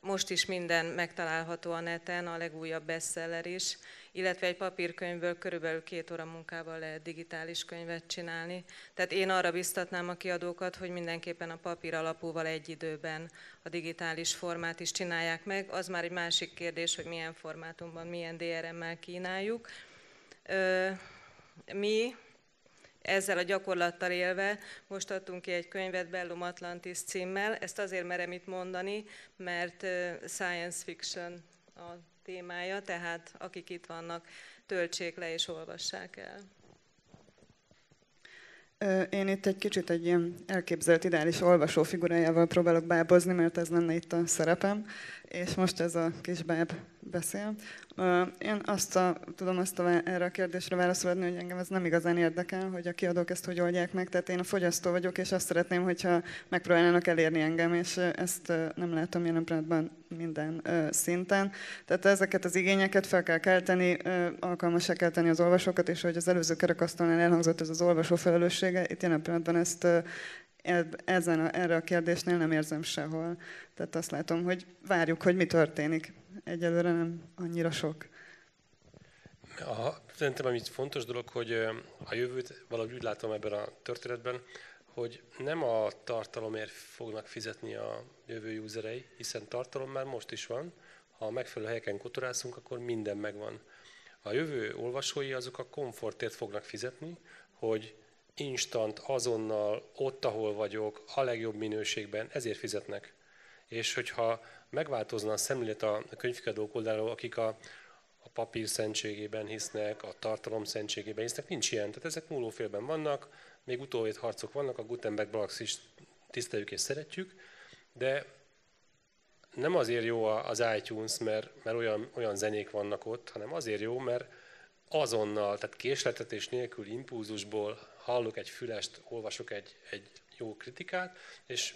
most is minden megtalálható a neten, a legújabb bestseller is, illetve egy papírkönyvből körülbelül két óra munkával lehet digitális könyvet csinálni. Tehát én arra biztatnám a kiadókat, hogy mindenképpen a papír alapúval egy időben a digitális formát is csinálják meg. Az már egy másik kérdés, hogy milyen formátumban, milyen DRM-mel kínáljuk. Mi ezzel a gyakorlattal élve most adtunk ki egy könyvet Bellum Atlantis címmel. Ezt azért merem itt mondani, mert science fiction a témája, tehát akik itt vannak, töltsék le és olvassák el. Én itt egy kicsit egy ilyen elképzelt ideális olvasó figurájával próbálok bábozni, mert ez lenne itt a szerepem, és most ez a kis báb beszél. Én azt a, tudom azt a, erre a kérdésre válaszolni, hogy engem ez nem igazán érdekel, hogy a kiadók ezt hogy oldják meg. Tehát én a fogyasztó vagyok, és azt szeretném, hogyha megpróbálnának elérni engem, és ezt nem látom jelen pillanatban minden szinten. Tehát ezeket az igényeket fel kell kelteni, alkalmasá kell tenni az olvasókat, és hogy az előző kerekasztalnál elhangzott ez az olvasó felelőssége, itt jelen pillanatban ezt ezen a, erre a kérdésnél nem érzem sehol. Tehát azt látom, hogy várjuk, hogy mi történik. Egyelőre nem annyira sok. A, szerintem ami fontos dolog, hogy a jövőt valahogy úgy látom ebben a történetben, hogy nem a tartalomért fognak fizetni a jövő userei, hiszen tartalom már most is van. Ha a megfelelő helyeken kutorászunk, akkor minden megvan. A jövő olvasói azok a komfortért fognak fizetni, hogy instant, azonnal, ott, ahol vagyok, a legjobb minőségben, ezért fizetnek. És hogyha megváltozna a szemlélet a könyvkiadók oldalról, akik a, a papír szentségében hisznek, a tartalom szentségében hisznek, nincs ilyen. Tehát ezek múlófélben vannak, még utóvét harcok vannak, a Gutenberg Galaxis tiszteljük és szeretjük, de nem azért jó az iTunes, mert, mert olyan, olyan zenék vannak ott, hanem azért jó, mert azonnal, tehát késletetés nélkül, impulzusból hallok egy fülest, olvasok egy, egy jó kritikát, és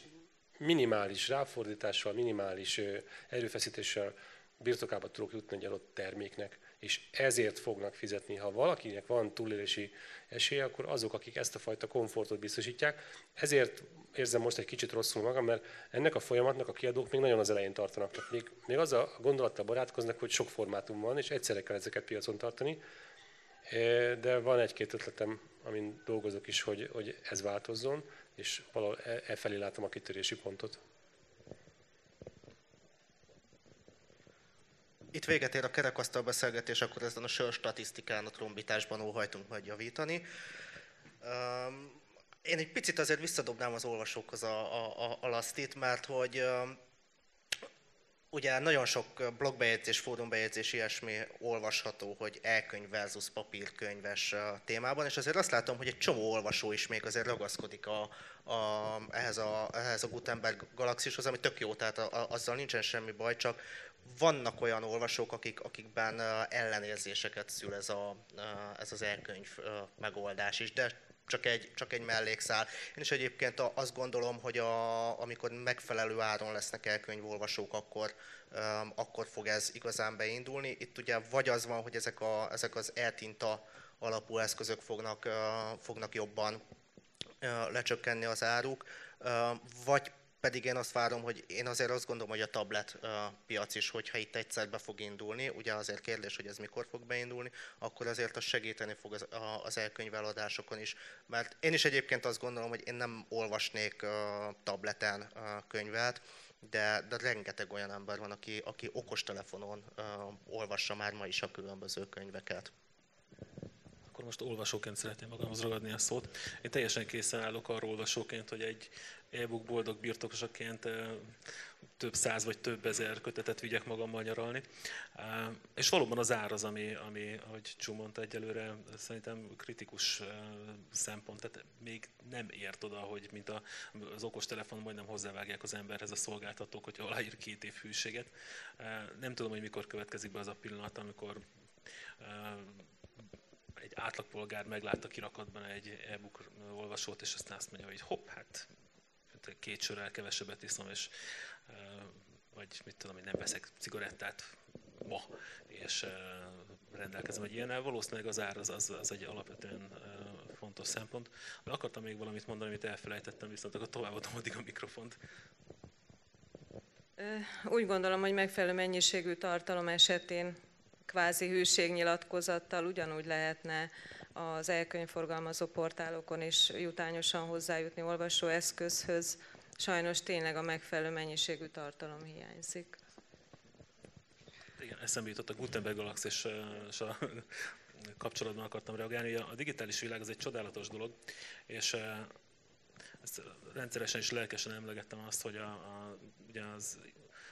minimális ráfordítással, minimális erőfeszítéssel birtokába tudok jutni egy adott terméknek, és ezért fognak fizetni. Ha valakinek van túlélési esélye, akkor azok, akik ezt a fajta komfortot biztosítják. Ezért érzem most egy kicsit rosszul magam, mert ennek a folyamatnak a kiadók még nagyon az elején tartanak. Tehát még, még az a gondolattal barátkoznak, hogy sok formátum van, és egyszerre kell ezeket piacon tartani. De van egy-két ötletem, amin dolgozok is, hogy, hogy ez változzon, és valahol e, e felé látom a kitörési pontot. Itt véget ér a kerekasztal beszélgetés, akkor ezen a sör statisztikán, a trombitásban óhajtunk majd javítani. Én egy picit azért visszadobnám az olvasókhoz a, a, a, a lasztit, mert hogy ugye nagyon sok blogbejegyzés, fórumbejegyzés, ilyesmi olvasható, hogy elkönyv versus papírkönyves témában, és azért azt látom, hogy egy csomó olvasó is még azért ragaszkodik a, a, ehhez, a, ehhez a Gutenberg galaxishoz, ami tök jó, tehát a, a, azzal nincsen semmi baj, csak vannak olyan olvasók, akik, akikben ellenérzéseket szül ez, a, ez az elkönyv megoldás is, de csak egy, csak egy mellékszál. Én is egyébként azt gondolom, hogy a, amikor megfelelő áron lesznek elkönyvolvasók, akkor, um, akkor fog ez igazán beindulni. Itt ugye vagy az van, hogy ezek, a, ezek az eltinta alapú eszközök fognak, uh, fognak jobban uh, lecsökkenni az áruk, uh, vagy pedig én azt várom, hogy én azért azt gondolom, hogy a tablet piac is, hogyha itt egyszer be fog indulni, ugye azért kérdés, hogy ez mikor fog beindulni, akkor azért az segíteni fog az, az elkönyveladásokon is. Mert én is egyébként azt gondolom, hogy én nem olvasnék tableten könyvet, de, de rengeteg olyan ember van, aki, aki okostelefonon uh, olvassa már ma is a különböző könyveket. Akkor most olvasóként szeretném magamhoz ragadni a szót. Én teljesen készen állok arról olvasóként, hogy egy e-book boldog birtokosaként több száz vagy több ezer kötetet vigyek magammal nyaralni. És valóban az ár az, ami, ami ahogy Csú mondta egyelőre, szerintem kritikus szempont. Tehát még nem ért oda, hogy mint a, az okostelefon majdnem hozzávágják az emberhez a szolgáltatók, hogy aláír két év hűséget. Nem tudom, hogy mikor következik be az a pillanat, amikor egy átlagpolgár meglát a kirakatban egy e-book olvasót, és aztán azt mondja, hogy hopp, hát két sörrel kevesebbet iszom, és vagy mit tudom, hogy nem veszek cigarettát ma, és rendelkezem egy ilyennel. Valószínűleg az ár az, az, az egy alapvetően fontos szempont. De akartam még valamit mondani, amit elfelejtettem, viszont akkor továbbadom addig a mikrofont. Úgy gondolom, hogy megfelelő mennyiségű tartalom esetén kvázi hűségnyilatkozattal ugyanúgy lehetne az elkönyvforgalmazó portálokon is jutányosan hozzájutni olvasó eszközhöz. Sajnos tényleg a megfelelő mennyiségű tartalom hiányzik. Igen, eszembe jutott a Gutenberg Galaxis és a kapcsolatban akartam reagálni. A digitális világ az egy csodálatos dolog, és ezt rendszeresen és lelkesen emlegettem azt, hogy a, a, ugye az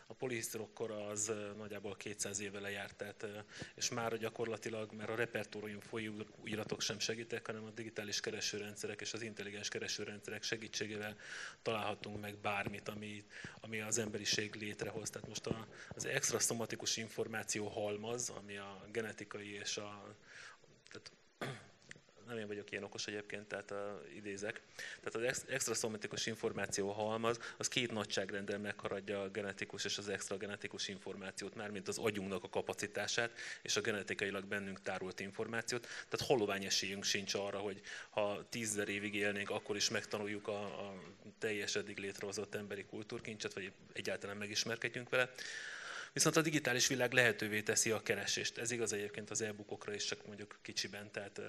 a polihisztirokkor az nagyjából 200 éve lejárt, tehát, és már gyakorlatilag, mert a repertórium folyóiratok sem segítek, hanem a digitális keresőrendszerek és az intelligens keresőrendszerek segítségével találhatunk meg bármit, ami, ami az emberiség létrehoz. Tehát most a, az extra szomatikus információ halmaz, ami a genetikai és a tehát nem én vagyok ilyen okos egyébként, tehát uh, idézek. Tehát az extra szomatikus információ halmaz, az két nagyságrendel megharadja a genetikus és az extra genetikus információt, mármint az agyunknak a kapacitását és a genetikailag bennünk tárolt információt. Tehát holovány esélyünk sincs arra, hogy ha tízzer évig élnénk, akkor is megtanuljuk a, a teljes eddig létrehozott emberi kultúrkincset, vagy egyáltalán megismerkedjünk vele. Viszont a digitális világ lehetővé teszi a keresést. Ez igaz egyébként az e-bookokra is, csak mondjuk kicsiben, tehát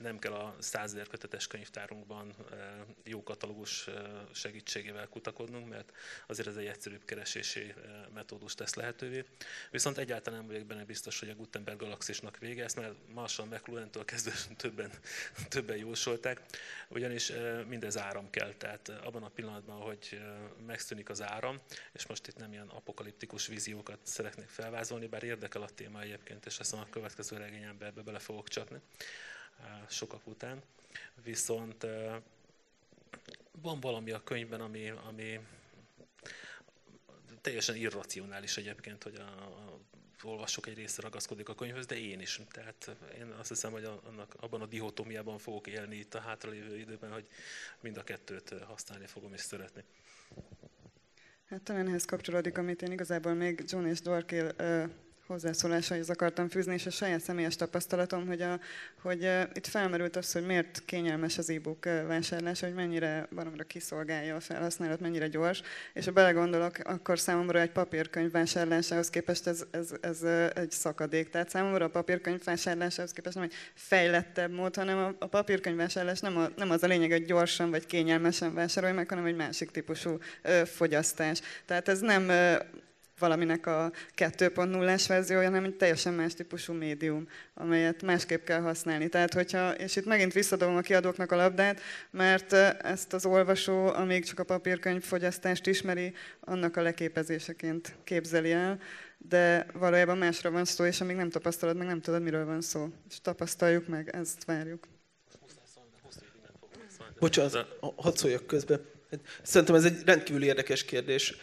nem kell a százezer kötetes könyvtárunkban jó katalógus segítségével kutakodnunk, mert azért ez egy egyszerűbb keresési metódus tesz lehetővé. Viszont egyáltalán nem vagyok benne biztos, hogy a Gutenberg galaxisnak vége, ezt mert Marshall McLuhan-től kezdve többen, többen jósolták, ugyanis mindez áram kell. Tehát abban a pillanatban, hogy megszűnik az áram, és most itt nem ilyen apokaliptikus víziókat szeretnék felvázolni, bár érdekel a téma egyébként, és ezt a következő regényembe ebbe bele fogok csapni sokak után. Viszont van valami a könyvben, ami, ami teljesen irracionális egyébként, hogy a, a olvasok egy része ragaszkodik a könyvhöz, de én is. Tehát én azt hiszem, hogy annak, abban a dihotómiában fogok élni itt a hátralévő időben, hogy mind a kettőt használni fogom és szeretni. Hát talán ehhez kapcsolódik, amit én igazából még John és Dorkill hozzászólásaihoz akartam fűzni, és a saját személyes tapasztalatom, hogy, a, hogy itt felmerült az, hogy miért kényelmes az e-book vásárlás, hogy mennyire baromra kiszolgálja a felhasználat, mennyire gyors, és ha belegondolok, akkor számomra egy papírkönyv vásárlásához képest ez, ez, ez egy szakadék. Tehát számomra a papírkönyv vásárlásához képest nem egy fejlettebb mód, hanem a, a papírkönyv vásárlás nem, a, nem az a lényeg, hogy gyorsan vagy kényelmesen vásárolj meg, hanem egy másik típusú ö, fogyasztás. Tehát ez nem valaminek a 2.0-es verziója, hanem egy teljesen más típusú médium, amelyet másképp kell használni. Tehát, hogyha, és itt megint visszadobom a kiadóknak a labdát, mert ezt az olvasó, amíg csak a papírkönyv fogyasztást ismeri, annak a leképezéseként képzeli el, de valójában másra van szó, és amíg nem tapasztalod meg, nem tudod, miről van szó. És tapasztaljuk meg, ezt várjuk. Bocsánat, hadd szóljak közben. Szerintem ez egy rendkívül érdekes kérdés.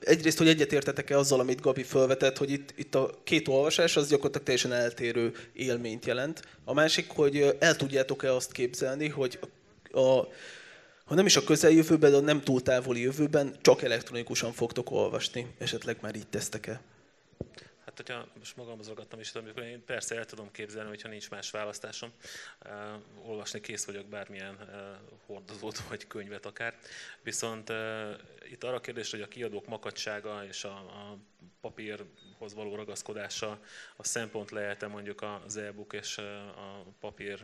Egyrészt, hogy egyetértetek-e azzal, amit Gabi felvetett, hogy itt, itt a két olvasás az gyakorlatilag teljesen eltérő élményt jelent. A másik, hogy el tudjátok-e azt képzelni, hogy a, ha nem is a közeljövőben, de a nem túl távoli jövőben csak elektronikusan fogtok olvasni. Esetleg már így tesztek-e? Hát, hogyha most magamhoz ragadtam is, amikor én persze el tudom képzelni, hogyha nincs más választásom, uh, olvasni kész vagyok bármilyen uh, hordozót vagy könyvet akár. Viszont uh, itt arra a kérdés, hogy a kiadók makacsága és a, a papírhoz való ragaszkodása a szempont lehet-e mondjuk az e-book és a papír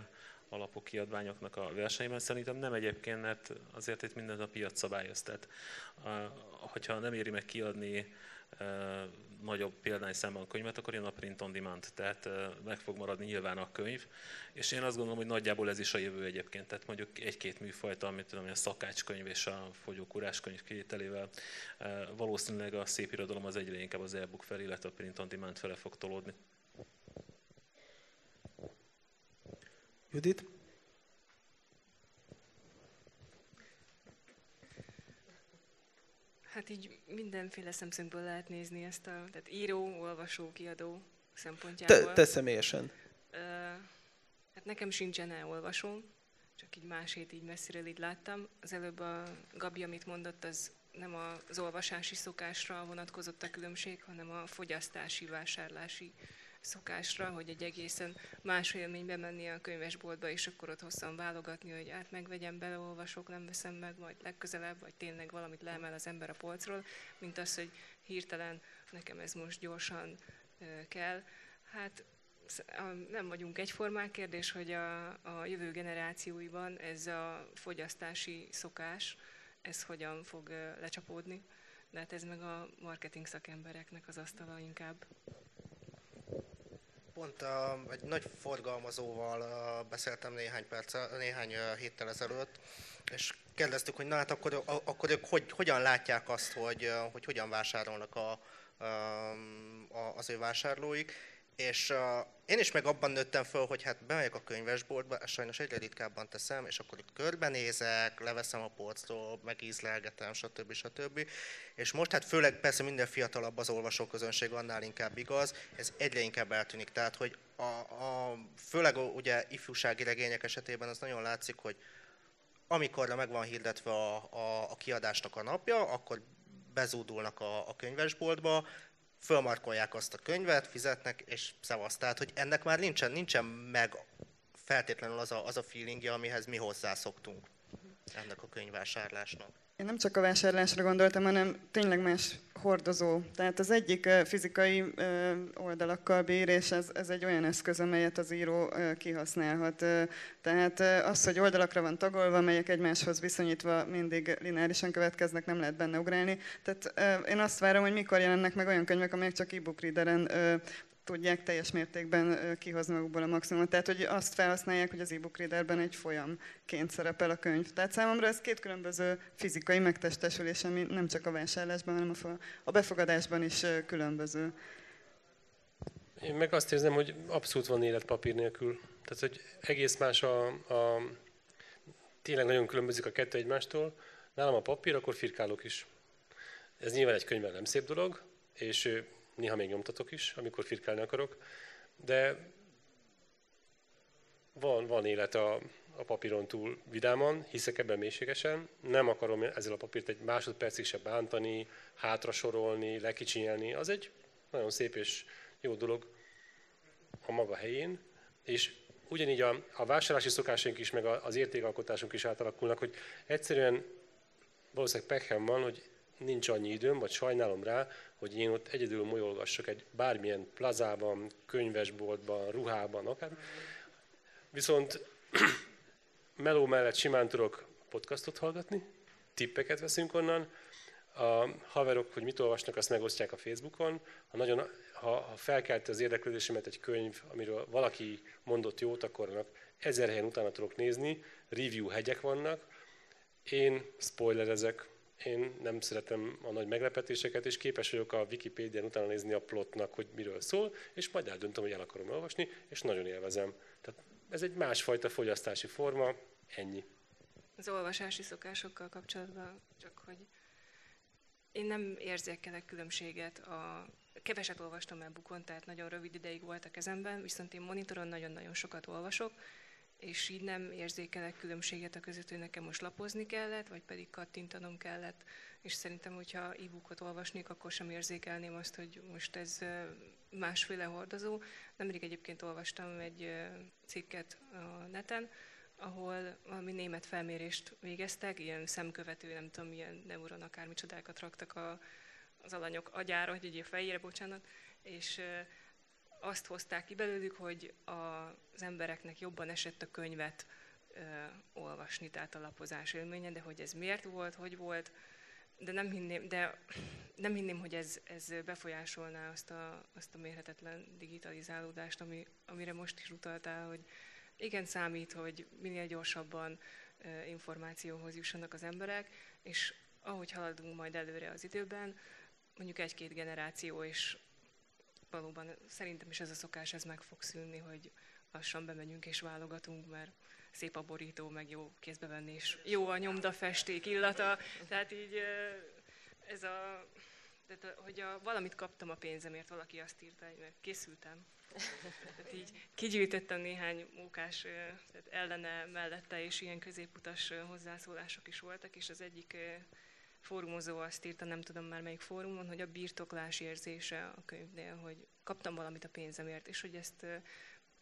alapú kiadványoknak a versenyben. Szerintem nem egyébként, mert azért itt minden a piac szabályoz. Tehát, hogyha nem éri meg kiadni nagyobb példány számban a könyvet, akkor jön a print on demand, tehát meg fog maradni nyilván a könyv, és én azt gondolom, hogy nagyjából ez is a jövő egyébként, tehát mondjuk egy-két műfajta, amit tudom, a szakácskönyv és a fogyókúrás könyv kivételével, valószínűleg a szép irodalom az egyre inkább az e-book felé, illetve a print on demand fele fog tolódni. Judit? Hát így mindenféle szemszögből lehet nézni ezt a, tehát író, olvasó, kiadó szempontjából. Te, te személyesen? Uh, hát nekem sincsen elolvasóm, csak így másét így messziről így láttam. Az előbb a Gabi, amit mondott, az nem az olvasási szokásra vonatkozott a különbség, hanem a fogyasztási, vásárlási szokásra, hogy egy egészen más élménybe menni a könyvesboltba, és akkor ott hosszan válogatni, hogy át megvegyem, beleolvasok, nem veszem meg, majd legközelebb, vagy tényleg valamit leemel az ember a polcról, mint az, hogy hirtelen nekem ez most gyorsan kell. Hát nem vagyunk egyformák, kérdés, hogy a, a jövő generációiban ez a fogyasztási szokás, ez hogyan fog lecsapódni, de hát ez meg a marketing szakembereknek az asztala inkább pont uh, egy nagy forgalmazóval beszéltem néhány, perc, néhány héttel ezelőtt, és kérdeztük, hogy na hát akkor, akkor ők hogy, hogyan látják azt, hogy, hogy hogyan vásárolnak a, uh, az ő vásárlóik, és uh, én is meg abban nőttem föl, hogy hát bemegyek a könyvesboltba, sajnos egyre ritkábban teszem, és akkor itt körbenézek, leveszem a polcról, megízlelgetem, stb. stb. És most hát főleg persze minden fiatalabb az olvasóközönség, annál inkább igaz, ez egyre inkább eltűnik. Tehát, hogy a, a, főleg ugye ifjúsági regények esetében az nagyon látszik, hogy amikor meg van hirdetve a, a, a kiadásnak a napja, akkor bezúdulnak a, a könyvesboltba, fölmarkolják azt a könyvet, fizetnek, és szevasz. Tehát, hogy ennek már nincsen, nincsen meg feltétlenül az a, az a feelingje, amihez mi hozzászoktunk ennek a könyvvásárlásnak. Én nem csak a vásárlásra gondoltam, hanem tényleg más hordozó. Tehát az egyik fizikai oldalakkal bír, és ez, ez egy olyan eszköz, amelyet az író kihasználhat. Tehát az, hogy oldalakra van tagolva, melyek egymáshoz viszonyítva mindig lineárisan következnek, nem lehet benne ugrálni. Tehát én azt várom, hogy mikor jelennek meg olyan könyvek, amelyek csak e-book readeren tudják teljes mértékben kihozni magukból a maximumot. Tehát, hogy azt felhasználják, hogy az e-book readerben egy folyamként szerepel a könyv. Tehát számomra ez két különböző fizikai megtestesülés, ami nem csak a vásárlásban, hanem a befogadásban is különböző. Én meg azt érzem, hogy abszolút van élet papír nélkül. Tehát, hogy egész más a, a tényleg nagyon különbözik a kettő egymástól. Nálam a papír, akkor firkálok is. Ez nyilván egy könyvben nem szép dolog, és néha még nyomtatok is, amikor firkálni akarok, de van, van élet a, a papíron túl vidáman, hiszek ebben mélységesen, nem akarom ezzel a papírt egy másodpercig se bántani, hátra sorolni, lekicsinyelni, az egy nagyon szép és jó dolog a maga helyén, és ugyanígy a, a vásárlási szokásaink is, meg az értékalkotásunk is átalakulnak, hogy egyszerűen valószínűleg pekhem van, hogy nincs annyi időm, vagy sajnálom rá, hogy én ott egyedül molyolgassak egy bármilyen plazában, könyvesboltban, ruhában, akár. Viszont meló mellett simán tudok podcastot hallgatni, tippeket veszünk onnan, a haverok, hogy mit olvasnak, azt megosztják a Facebookon. Ha, nagyon, ha, ha felkelte az érdeklődésemet egy könyv, amiről valaki mondott jót, akkor annak ezer helyen utána tudok nézni, review hegyek vannak. Én spoilerezek, én nem szeretem a nagy meglepetéseket, és képes vagyok a Wikipédián utána nézni a plotnak, hogy miről szól, és majd eldöntöm, hogy el akarom olvasni, és nagyon élvezem. Tehát ez egy másfajta fogyasztási forma, ennyi. Az olvasási szokásokkal kapcsolatban csak, hogy én nem érzékelek különbséget a keveset olvastam el bukon, tehát nagyon rövid ideig volt a kezemben, viszont én monitoron nagyon-nagyon sokat olvasok, és így nem érzékelek különbséget a között, hogy nekem most lapozni kellett, vagy pedig kattintanom kellett, és szerintem, hogyha e-bookot olvasnék, akkor sem érzékelném azt, hogy most ez másféle hordozó. Nemrég egyébként olvastam egy cikket a neten, ahol valami német felmérést végeztek, ilyen szemkövető, nem tudom, milyen neuron akármicsodákat raktak a, az alanyok agyára, hogy egy fejére, bocsánat, és azt hozták ki belőlük, hogy az embereknek jobban esett a könyvet ö, olvasni, tehát a lapozás élménye, de hogy ez miért volt, hogy volt, de nem hinném, de nem hinném hogy ez, ez befolyásolná azt a, azt a mérhetetlen digitalizálódást, ami, amire most is utaltál, hogy igen számít, hogy minél gyorsabban információhoz jussanak az emberek, és ahogy haladunk majd előre az időben, mondjuk egy-két generáció, és valóban szerintem is ez a szokás, ez meg fog szűnni, hogy lassan bemegyünk és válogatunk, mert szép a borító, meg jó kézbe venni, és jó a nyomdafesték illata. Tehát így ez a, tehát, hogy a, valamit kaptam a pénzemért, valaki azt írta, hogy készültem. Tehát így kigyűjtöttem néhány munkás tehát ellene, mellette, és ilyen középutas hozzászólások is voltak, és az egyik fórumozó azt írta, nem tudom már melyik fórumon, hogy a birtoklás érzése a könyvnél, hogy kaptam valamit a pénzemért, és hogy ezt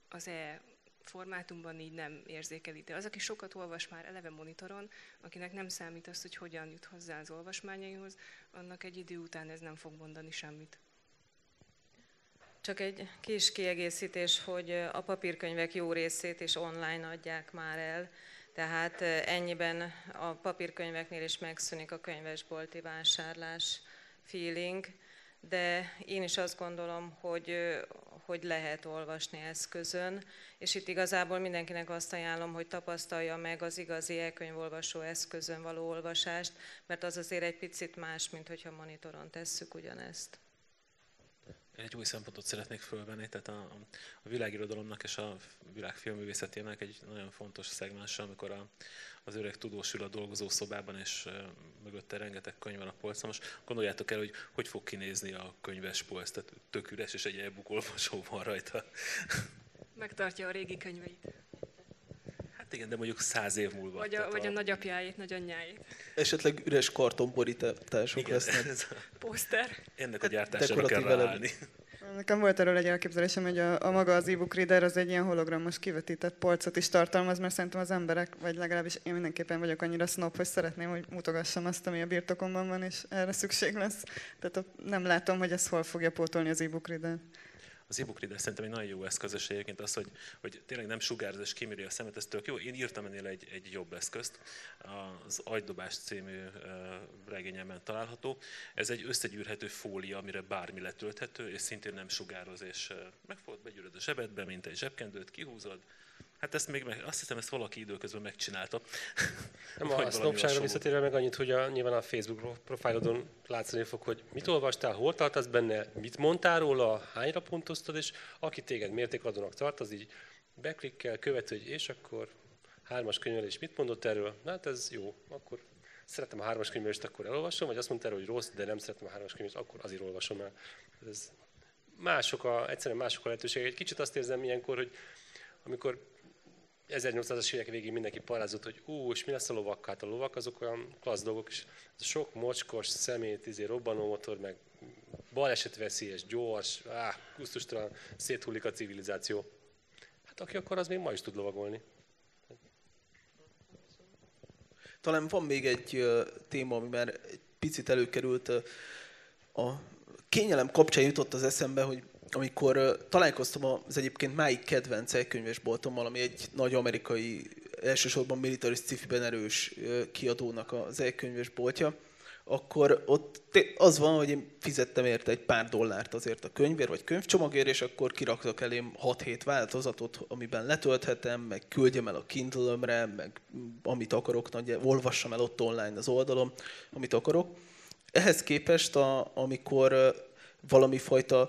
az e formátumban így nem érzékeli. Az, aki sokat olvas már eleve monitoron, akinek nem számít az, hogy hogyan jut hozzá az olvasmányaihoz, annak egy idő után ez nem fog mondani semmit. Csak egy kis kiegészítés, hogy a papírkönyvek jó részét is online adják már el, tehát ennyiben a papírkönyveknél is megszűnik a könyvesbolti vásárlás feeling, de én is azt gondolom, hogy, hogy lehet olvasni eszközön, és itt igazából mindenkinek azt ajánlom, hogy tapasztalja meg az igazi e-könyvolvasó eszközön való olvasást, mert az azért egy picit más, mint hogyha monitoron tesszük ugyanezt. Egy új szempontot szeretnék fölvenni, tehát a, a világirodalomnak és a világ filmművészetének egy nagyon fontos szegmense, amikor a, az öreg tudós ül a dolgozó szobában, és e, mögötte rengeteg könyv van a polcon. Most gondoljátok el, hogy hogy fog kinézni a könyves polc, tehát tök üres, és egy e-book olvasó van rajta. Megtartja a régi könyveit. Hát igen, de mondjuk száz év múlva. Vagy a, vagy a, a nagyapjáit, nagyanyjáit. Esetleg üres kartonborítások lesznek. Ez a... Poszter. Ennek a gyártására kell ráállni. Nekem volt erről egy elképzelésem, hogy a, a maga az e-book reader az egy ilyen hologramos kivetített polcot is tartalmaz, mert szerintem az emberek, vagy legalábbis én mindenképpen vagyok annyira snob, hogy szeretném, hogy mutogassam azt, ami a birtokomban van, és erre szükség lesz. Tehát nem látom, hogy ez hol fogja pótolni az e-book reader. Az e-book reader szerintem egy nagyon jó eszköz, egyébként az, hogy, hogy tényleg nem sugárz és kiméri a szemet, ez tök jó. Én írtam ennél egy, egy jobb eszközt, az Agydobás című regényemben található. Ez egy összegyűrhető fólia, amire bármi letölthető, és szintén nem sugároz, és megfogod, begyűröd a zsebedbe, mint egy zsebkendőt, kihúzod, Hát ezt még meg, azt hiszem, ezt valaki időközben megcsinálta. Nem, a sznopságra visszatérve meg annyit, hogy a, nyilván a Facebook profilodon látszani fog, hogy mit olvastál, hol tartasz benne, mit mondtál róla, hányra pontoztad, és aki téged mértékadónak tart, az így beklikkel, követő, hogy és akkor hármas könyvelés mit mondott erről? Na, hát ez jó, akkor szeretem a hármas könyvelést, akkor elolvasom, vagy azt mondta erről, hogy rossz, de nem szeretem a hármas könyvelést, akkor azért olvasom el. Ez mások a, egyszerűen mások a lehetőségek. Egy kicsit azt érzem ilyenkor, hogy amikor 1800-as évek végén mindenki parázott, hogy ú, és mi lesz a lovak? Hát a lovak azok olyan klassz dolgok, és sok mocskos, szemét, izé, robbanómotor, meg balesetveszélyes, gyors, áh, kusztustalan, széthullik a civilizáció. Hát aki akkor az még ma is tud lovagolni. Talán van még egy téma, ami már egy picit előkerült. A kényelem kapcsán jutott az eszembe, hogy amikor találkoztam az egyébként máig kedvenc elkönyvesboltommal, ami egy nagy amerikai, elsősorban military sci-fi-ben erős kiadónak az elkönyvesboltja, akkor ott az van, hogy én fizettem érte egy pár dollárt azért a könyvér vagy könyvcsomagért, és akkor kiraktak elém 6-7 változatot, amiben letölthetem, meg küldjem el a Kindle-ömre, meg amit akarok, nagy, olvassam el ott online az oldalon, amit akarok. Ehhez képest, a, amikor valami fajta,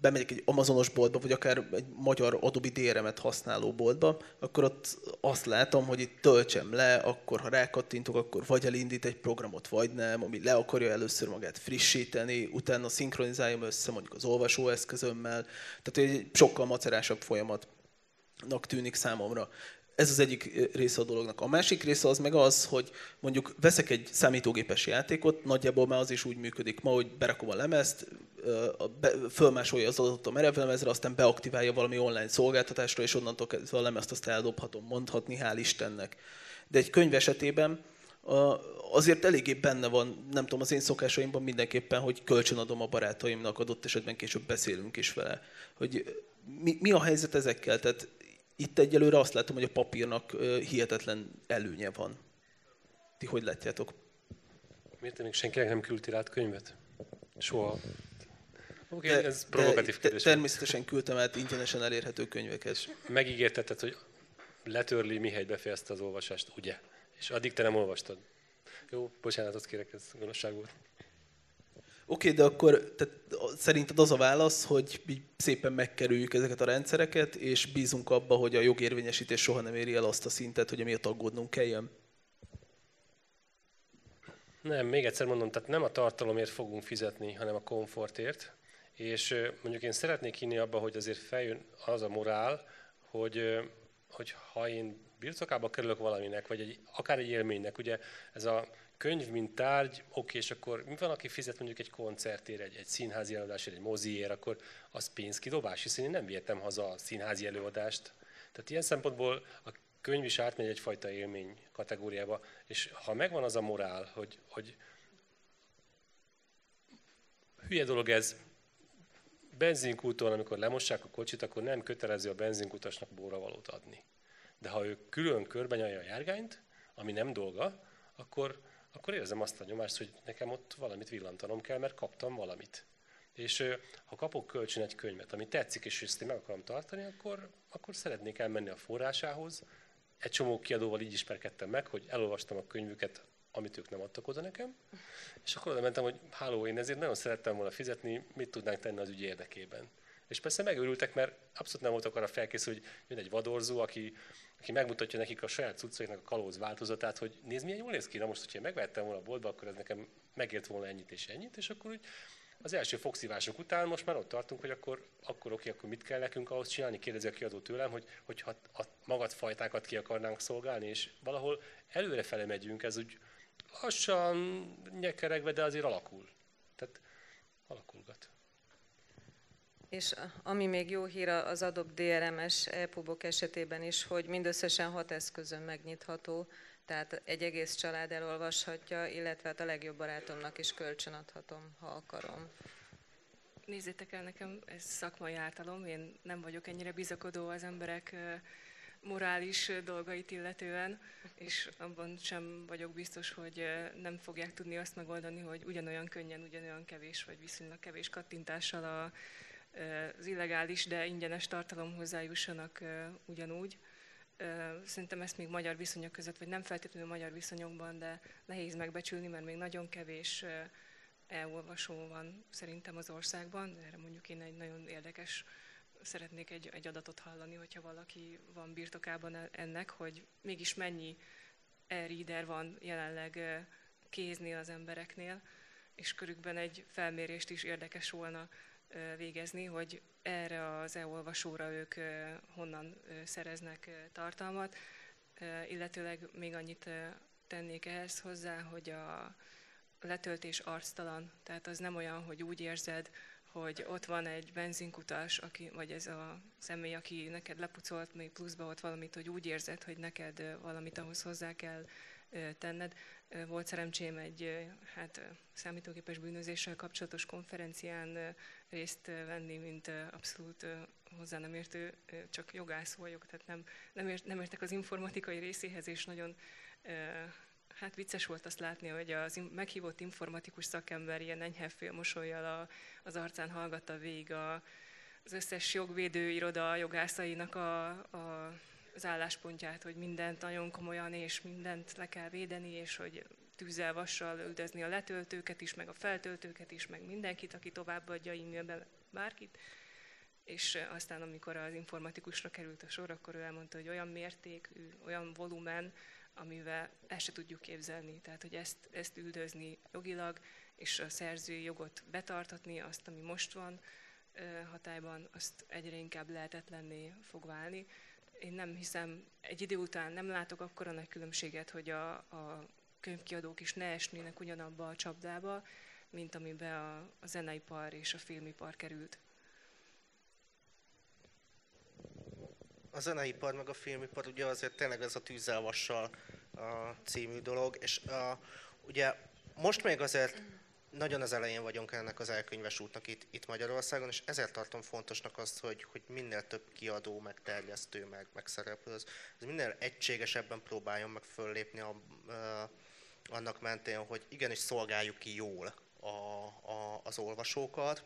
bemegyek egy Amazonos boltba, vagy akár egy magyar Adobe DRM-et használó boltba, akkor ott azt látom, hogy itt töltsem le, akkor ha rákattintok, akkor vagy elindít egy programot, vagy nem, ami le akarja először magát frissíteni, utána szinkronizáljam össze mondjuk az olvasóeszközömmel. Tehát egy sokkal macerásabb folyamatnak tűnik számomra. Ez az egyik része a dolognak. A másik része az meg az, hogy mondjuk veszek egy számítógépes játékot, nagyjából már az is úgy működik ma, hogy berakom a lemezt, fölmásolja az adatot a merevlemezre, aztán beaktiválja valami online szolgáltatásra, és onnantól kezdve a lemezt azt eldobhatom, mondhatni, hál' Istennek. De egy könyv esetében azért eléggé benne van, nem tudom, az én szokásaimban mindenképpen, hogy kölcsönadom a barátaimnak, adott esetben később beszélünk is vele. Hogy mi, mi a helyzet ezekkel? Tehát itt egyelőre azt látom, hogy a papírnak hihetetlen előnye van. Ti hogy látjátok? Miért te még senkinek nem küldtél át könyvet? Soha. Oké, okay, ez provokatív kérdés. Természetesen küldtem át ingyenesen elérhető könyveket. Megígérteted, hogy letörli, mihelyt befejezte az olvasást, ugye? És addig te nem olvastad. Jó, bocsánatot kérek, ez gonoszság volt. Oké, de akkor tehát szerinted az a válasz, hogy szépen megkerüljük ezeket a rendszereket, és bízunk abba, hogy a jogérvényesítés soha nem éri el azt a szintet, hogy emiatt aggódnunk kelljen? Nem, még egyszer mondom, tehát nem a tartalomért fogunk fizetni, hanem a komfortért. És mondjuk én szeretnék hinni abba, hogy azért feljön az a morál, hogy, hogy ha én birtokába kerülök valaminek, vagy egy, akár egy élménynek, ugye ez a könyv, mint tárgy, oké, és akkor mi van, aki fizet mondjuk egy koncertért, egy, egy színházi előadásért, egy moziért, akkor az pénzkidobás, hiszen én nem vihetem haza a színházi előadást. Tehát ilyen szempontból a könyv is átmegy egyfajta élmény kategóriába, és ha megvan az a morál, hogy, hogy hülye dolog ez, benzinkúton, amikor lemossák a kocsit, akkor nem kötelező a benzinkutasnak bóravalót adni. De ha ő külön körben a járgányt, ami nem dolga, akkor, akkor érzem azt a nyomást, hogy nekem ott valamit villantanom kell, mert kaptam valamit. És ha kapok kölcsön egy könyvet, ami tetszik, és ezt én meg akarom tartani, akkor, akkor szeretnék elmenni a forrásához. Egy csomó kiadóval így ismerkedtem meg, hogy elolvastam a könyvüket, amit ők nem adtak oda nekem, és akkor oda mentem, hogy háló, én ezért nagyon szerettem volna fizetni, mit tudnánk tenni az ügy érdekében. És persze megőrültek, mert abszolút nem voltak arra felkészülni, hogy jön egy vadorzó, aki, aki megmutatja nekik a saját cuccaiknak a kalóz változatát, hogy nézd, milyen jól néz ki. Na most, hogyha megvettem volna a boltba, akkor ez nekem megért volna ennyit és ennyit, és akkor úgy az első fogszívások után most már ott tartunk, hogy akkor, akkor oké, akkor mit kell nekünk ahhoz csinálni, kérdezi a kiadó tőlem, hogy, hogyha a magad fajtákat ki akarnánk szolgálni, és valahol előre fele megyünk, ez úgy lassan nyekeregve, de azért alakul. Tehát alakulgat. És ami még jó hír az Adobe DRMS EPUBok esetében is, hogy mindösszesen hat eszközön megnyitható, tehát egy egész család elolvashatja, illetve hát a legjobb barátomnak is kölcsönadhatom, ha akarom. Nézzétek el, nekem ez szakmai ártalom, én nem vagyok ennyire bizakodó az emberek morális dolgait illetően, és abban sem vagyok biztos, hogy nem fogják tudni azt megoldani, hogy ugyanolyan könnyen, ugyanolyan kevés, vagy viszonylag kevés kattintással a, az illegális, de ingyenes tartalom hozzájussanak ugyanúgy. Szerintem ezt még magyar viszonyok között, vagy nem feltétlenül magyar viszonyokban, de nehéz megbecsülni, mert még nagyon kevés elolvasó van szerintem az országban. Erre mondjuk én egy nagyon érdekes szeretnék egy, egy adatot hallani, hogyha valaki van birtokában e- ennek, hogy mégis mennyi e-reader van jelenleg kéznél az embereknél, és körükben egy felmérést is érdekes volna végezni, hogy erre az e-olvasóra ők honnan szereznek tartalmat, illetőleg még annyit tennék ehhez hozzá, hogy a letöltés arctalan, tehát az nem olyan, hogy úgy érzed, hogy ott van egy benzinkutas, aki, vagy ez a személy, aki neked lepucolt még pluszba ott valamit, hogy úgy érzed, hogy neked valamit ahhoz hozzá kell tenned. Volt szerencsém egy hát, számítógépes bűnözéssel kapcsolatos konferencián részt venni, mint abszolút hozzá nem értő, csak jogász vagyok, tehát nem, nem, ért, nem értek az informatikai részéhez, és nagyon hát vicces volt azt látni, hogy az meghívott informatikus szakember ilyen enyhe félmosolyjal az arcán hallgatta végig a, az összes jogvédő iroda jogászainak a, a, az álláspontját, hogy mindent nagyon komolyan és mindent le kell védeni, és hogy tűzzel, vassal üldözni a letöltőket is, meg a feltöltőket is, meg mindenkit, aki továbbadja e-mailbe bárkit. És aztán, amikor az informatikusra került a sor, akkor ő elmondta, hogy olyan mértékű, olyan volumen, amivel ezt se tudjuk képzelni. Tehát, hogy ezt, ezt üldözni jogilag, és a szerzői jogot betartatni, azt, ami most van hatályban, azt egyre inkább lehetetlenné fog válni. Én nem hiszem, egy idő után nem látok akkora nagy különbséget, hogy a, a könyvkiadók is ne esnének ugyanabba a csapdába, mint amiben a, a zeneipar és a filmipar került. a zeneipar meg a filmipar ugye azért tényleg ez a tűzelvassal a című dolog, és a, ugye most még azért nagyon az elején vagyunk ennek az elkönyves útnak itt, itt Magyarországon, és ezért tartom fontosnak azt, hogy, hogy minél több kiadó, meg terjesztő, meg, meg szereplő, az, az minél egységesebben próbáljon meg föllépni a, annak mentén, hogy igenis szolgáljuk ki jól a, a, az olvasókat,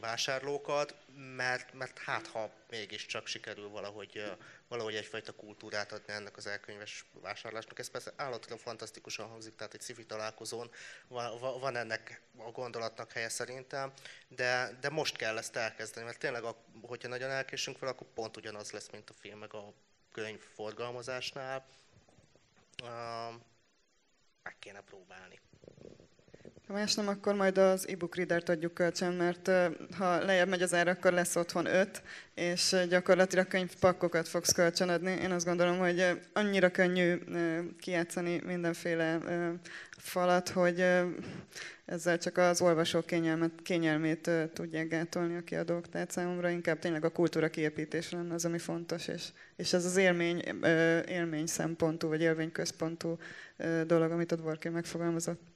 vásárlókat, mert, mert hát ha mégiscsak sikerül valahogy, valahogy egyfajta kultúrát adni ennek az elkönyves vásárlásnak. Ez persze állatlan fantasztikusan hangzik, tehát egy szifi találkozón van, van ennek a gondolatnak helye szerintem, de, de most kell ezt elkezdeni, mert tényleg, hogyha nagyon elkésünk fel, akkor pont ugyanaz lesz, mint a film meg a könyv forgalmazásnál. Meg kéne próbálni. Ha más nem, akkor majd az e-book reader-t adjuk kölcsön, mert ha lejjebb megy az ár, akkor lesz otthon öt, és gyakorlatilag könyvpakkokat fogsz kölcsönadni. Én azt gondolom, hogy annyira könnyű kijátszani mindenféle falat, hogy ezzel csak az olvasók kényelmet, kényelmét tudják gátolni a kiadók. Tehát számomra inkább tényleg a kultúra kiépítés lenne az, ami fontos, és, és ez az élmény, élmény szempontú, vagy élményközpontú dolog, amit a Dvorké megfogalmazott.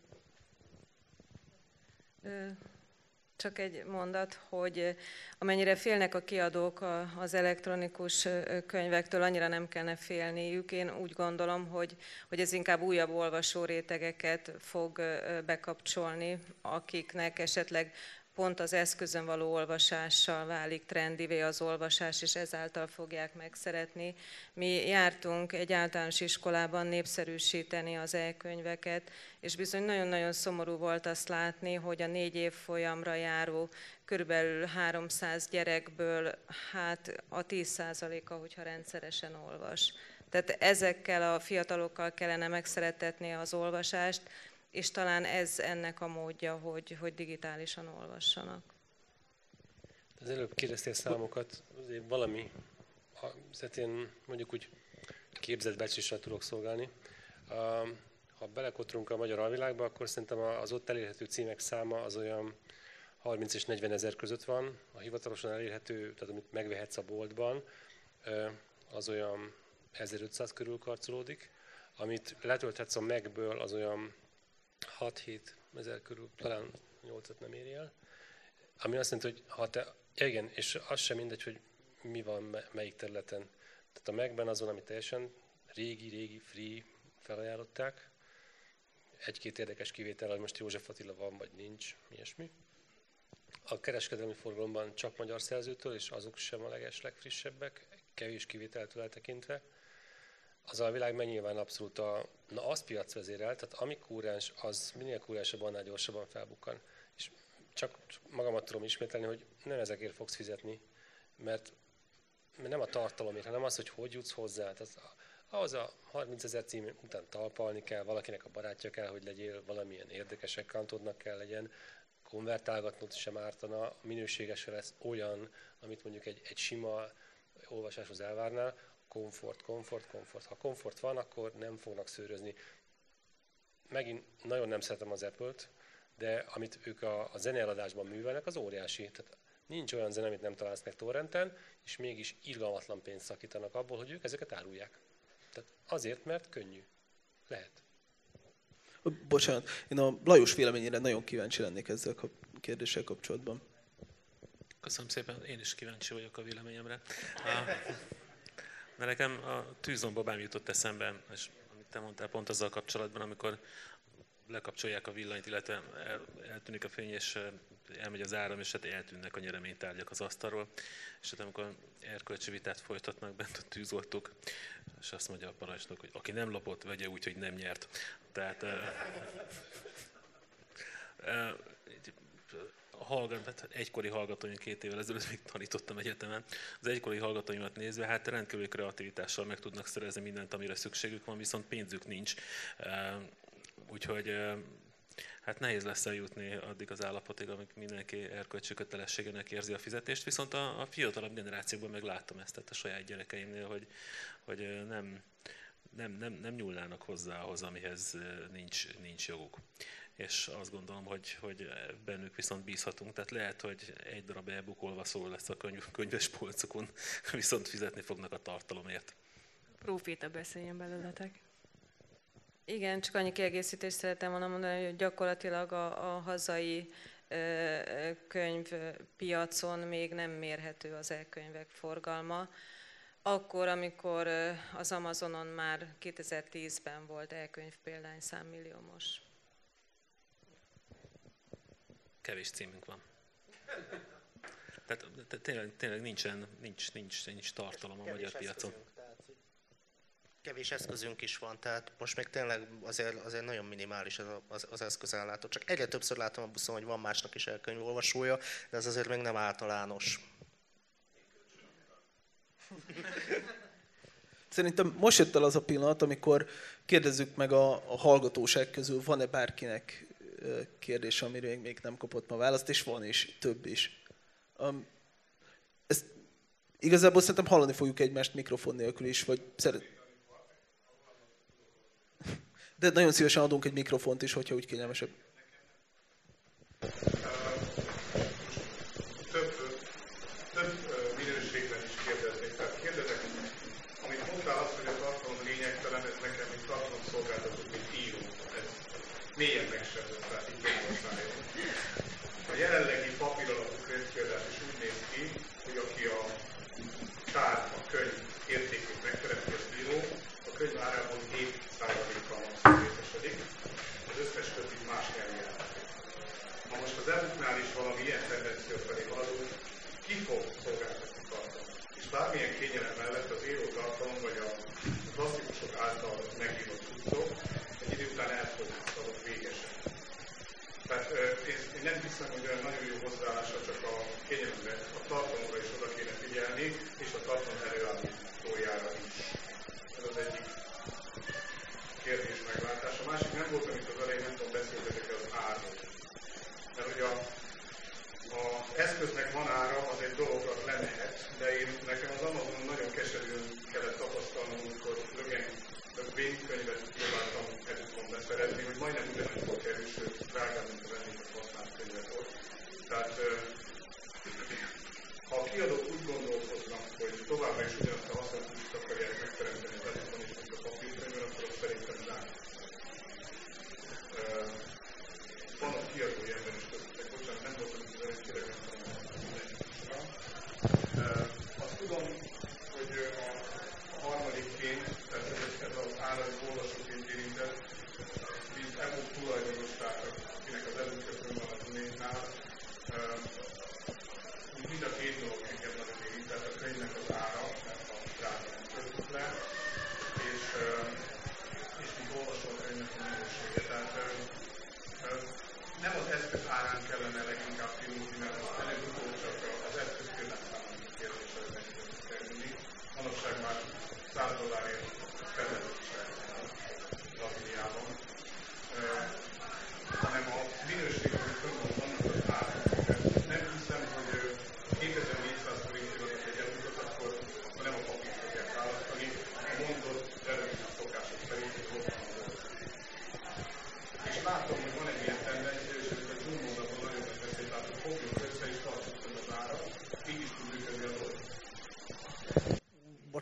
Csak egy mondat, hogy amennyire félnek a kiadók az elektronikus könyvektől, annyira nem kellene félniük. Én úgy gondolom, hogy, hogy ez inkább újabb olvasó rétegeket fog bekapcsolni, akiknek esetleg pont az eszközön való olvasással válik trendivé az olvasás, és ezáltal fogják megszeretni. Mi jártunk egy általános iskolában népszerűsíteni az e-könyveket, és bizony nagyon-nagyon szomorú volt azt látni, hogy a négy év folyamra járó körülbelül 300 gyerekből hát a 10%-a, hogyha rendszeresen olvas. Tehát ezekkel a fiatalokkal kellene megszeretetni az olvasást, és talán ez ennek a módja, hogy, hogy digitálisan olvassanak. Az előbb kérdeztél számokat, azért valami, ha, én mondjuk úgy képzett becsléssel tudok szolgálni. Ha belekotrunk a magyar alvilágba, akkor szerintem az ott elérhető címek száma az olyan 30 és 40 ezer között van, a hivatalosan elérhető, tehát amit megvehetsz a boltban, az olyan 1500 körül karcolódik, amit letölthetsz a Mac-ből, az olyan 6-7 ezer körül, talán 8 nem éri el. Ami azt jelenti, hogy ha te, igen, és az sem mindegy, hogy mi van melyik területen. Tehát a Mac-ben azon, ami teljesen régi-régi free felajánlották, egy-két érdekes kivétel, hogy most József Attila van, vagy nincs, ilyesmi. A kereskedelmi forgalomban csak magyar szerzőtől, és azok sem a leges legfrissebbek, kevés kivételtől eltekintve. Az a világ megnyilván abszolút a, na az piacvezérel, tehát ami kúrens, az minél kúrensabb, annál gyorsabban felbukkan. És csak magamat tudom ismételni, hogy nem ezekért fogsz fizetni, mert, nem a tartalomért, hanem az, hogy hogy jutsz hozzá. Tehát ahhoz a 30 ezer cím után talpalni kell, valakinek a barátja kell, hogy legyél, valamilyen érdekes accountodnak kell legyen, konvertálgatnod sem ártana, minőséges lesz olyan, amit mondjuk egy, egy sima olvasáshoz elvárnál, komfort, komfort, komfort. Ha komfort van, akkor nem fognak szőrözni. Megint nagyon nem szeretem az Apple-t, de amit ők a, a zeneeladásban művelnek, az óriási. Tehát nincs olyan zene, amit nem találsz meg torrenten, és mégis irgalmatlan pénzt szakítanak abból, hogy ők ezeket árulják. Tehát azért, mert könnyű. Lehet. Bocsánat, én a Lajos véleményére nagyon kíváncsi lennék ezzel a kérdéssel kapcsolatban. Köszönöm szépen, én is kíváncsi vagyok a véleményemre. Mert nekem a tűzombabám jutott eszembe, és amit te mondtál pont azzal kapcsolatban, amikor lekapcsolják a villanyt, illetve el, eltűnik a fény, és elmegy az áram, és hát eltűnnek a nyereménytárgyak az asztalról. És hát amikor erkölcsi vitát folytatnak bent a tűzoltók, és azt mondja a parancsnok, hogy aki nem lopott, vegye úgy, hogy nem nyert. Tehát a hallgat, hát egykori hallgatóim két évvel ezelőtt még tanítottam egyetemen, az egykori hallgatóimat nézve, hát rendkívül kreativitással meg tudnak szerezni mindent, amire szükségük van, viszont pénzük nincs. Úgyhogy hát nehéz lesz eljutni addig az állapotig, amíg mindenki erkölcsi kötelességenek érzi a fizetést, viszont a, a fiatalabb generációkban meg láttam ezt tehát a saját gyerekeimnél, hogy, hogy nem, nem, nem, nem nyúlnának hozzá ahhoz, amihez nincs, nincs joguk. És azt gondolom, hogy, hogy bennük viszont bízhatunk. Tehát lehet, hogy egy darab e-book lesz a könyv, könyves polcokon, viszont fizetni fognak a tartalomért. Proféta beszéljen belőletek. Igen, csak annyi kiegészítést szeretem volna mondani, hogy gyakorlatilag a, a hazai könyvpiacon még nem mérhető az e-könyvek forgalma. Akkor, amikor az Amazonon már 2010-ben volt e-könyv példány számmilliómos. Kevés címünk van. Tehát tényleg, tényleg nincsen, nincs, nincs, nincs tartalom a Kevés magyar piacon. Eszközünk kevés eszközünk is van, tehát most még tényleg azért, azért nagyon minimális az, az, az eszközállátó. Csak egyre többször látom a buszon, hogy van másnak is elkönyvolvasója, de ez azért még nem általános. Szerintem most jött el az a pillanat, amikor kérdezzük meg a, a hallgatóság közül, van-e bárkinek kérdés, amire még nem kapott ma választ, és van is, több is. Um, ezt igazából szerintem hallani fogjuk egymást mikrofon nélkül is, vagy szeret... De nagyon szívesen adunk egy mikrofont is, hogyha úgy kényelmesebb.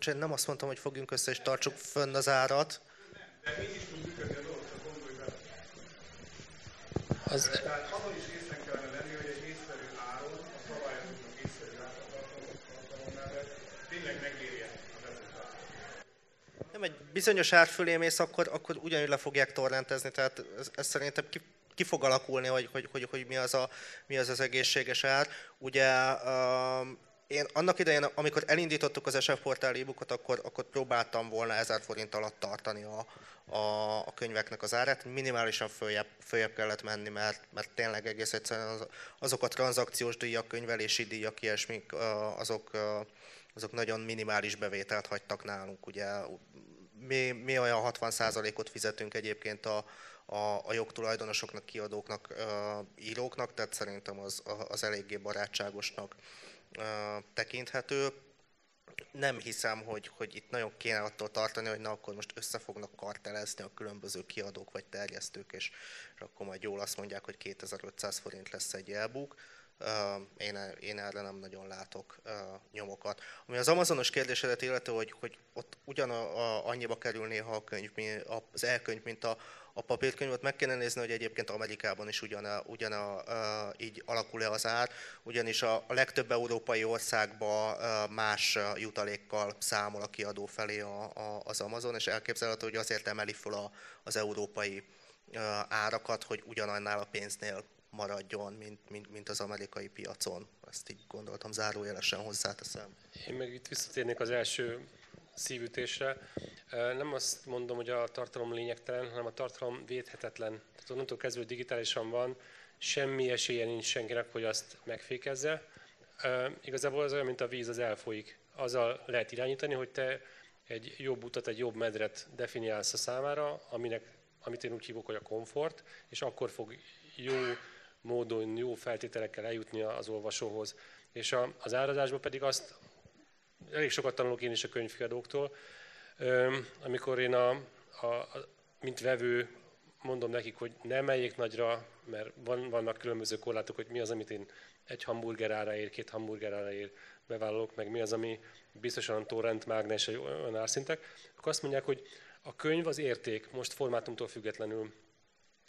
Bocsánat, nem azt mondtam, hogy fogjunk össze és tartsuk fönn az árat. De így is tud működni a dolog, csak gondolj bele. Az, Tehát abban is részen kellene lenni, hogy egy észszerű áron, a szabályozóknak észszerű ártartalom mellett tényleg megérje. Nem egy bizonyos ár fölé mész, akkor, akkor ugyanúgy le fogják torrentezni, tehát ez, ez szerintem ki, ki fog alakulni, hogy, hogy, hogy, hogy mi, az a, mi az az egészséges ár. Ugye um, én annak idején, amikor elindítottuk az SF Portál e-bookot, akkor, akkor próbáltam volna 1000 forint alatt tartani a, a, a könyveknek az árát. Minimálisan följebb, följebb kellett menni, mert, mert tényleg egész egyszerűen az, azok a tranzakciós díjak, könyvelési díjak, ilyesmik, azok, azok nagyon minimális bevételt hagytak nálunk. Ugye mi, mi olyan 60%-ot fizetünk egyébként a, a, a jogtulajdonosoknak, kiadóknak, íróknak, tehát szerintem az, az eléggé barátságosnak tekinthető. Nem hiszem, hogy, hogy itt nagyon kéne attól tartani, hogy na akkor most össze fognak kartelezni a különböző kiadók vagy terjesztők, és, akkor majd jól azt mondják, hogy 2500 forint lesz egy. Uh, én, én erre nem nagyon látok nyomokat. Ami az Amazonos kérdésedet illeti, hogy, hogy ott ugyan a, a, annyiba kerül néha a könyv, az elkönyv, mint a, a papírkönyvet, meg kéne nézni, hogy egyébként Amerikában is ugyan, a, ugyan a, a, így alakul-e az ár, ugyanis a, a legtöbb európai országban más jutalékkal számol a kiadó felé a, a, az Amazon, és elképzelhető, hogy azért emeli fel az európai árakat, hogy ugyanannál a pénznél maradjon, mint, mint, mint az amerikai piacon. Ezt így gondoltam zárójelesen hozzáteszem. Én meg itt visszatérnék az első szívütésre. Nem azt mondom, hogy a tartalom lényegtelen, hanem a tartalom védhetetlen. Tehát onnantól kezdve, digitálisan van, semmi esélye nincs senkinek, hogy azt megfékezze. Igazából az olyan, mint a víz, az elfolyik. Azzal lehet irányítani, hogy te egy jobb utat, egy jobb medret definiálsz a számára, aminek, amit én úgy hívok, hogy a komfort, és akkor fog jó módon, jó feltételekkel eljutni az olvasóhoz. És az árazásban pedig azt, elég sokat tanulok én is a könyvkiadóktól, amikor én a, a, a, mint vevő mondom nekik, hogy ne emeljék nagyra, mert van, vannak különböző korlátok, hogy mi az, amit én egy hamburger áraért, két hamburger áraért bevállalok, meg mi az, ami biztosan torrent mágnes, olyan árszintek, akkor azt mondják, hogy a könyv az érték, most formátumtól függetlenül,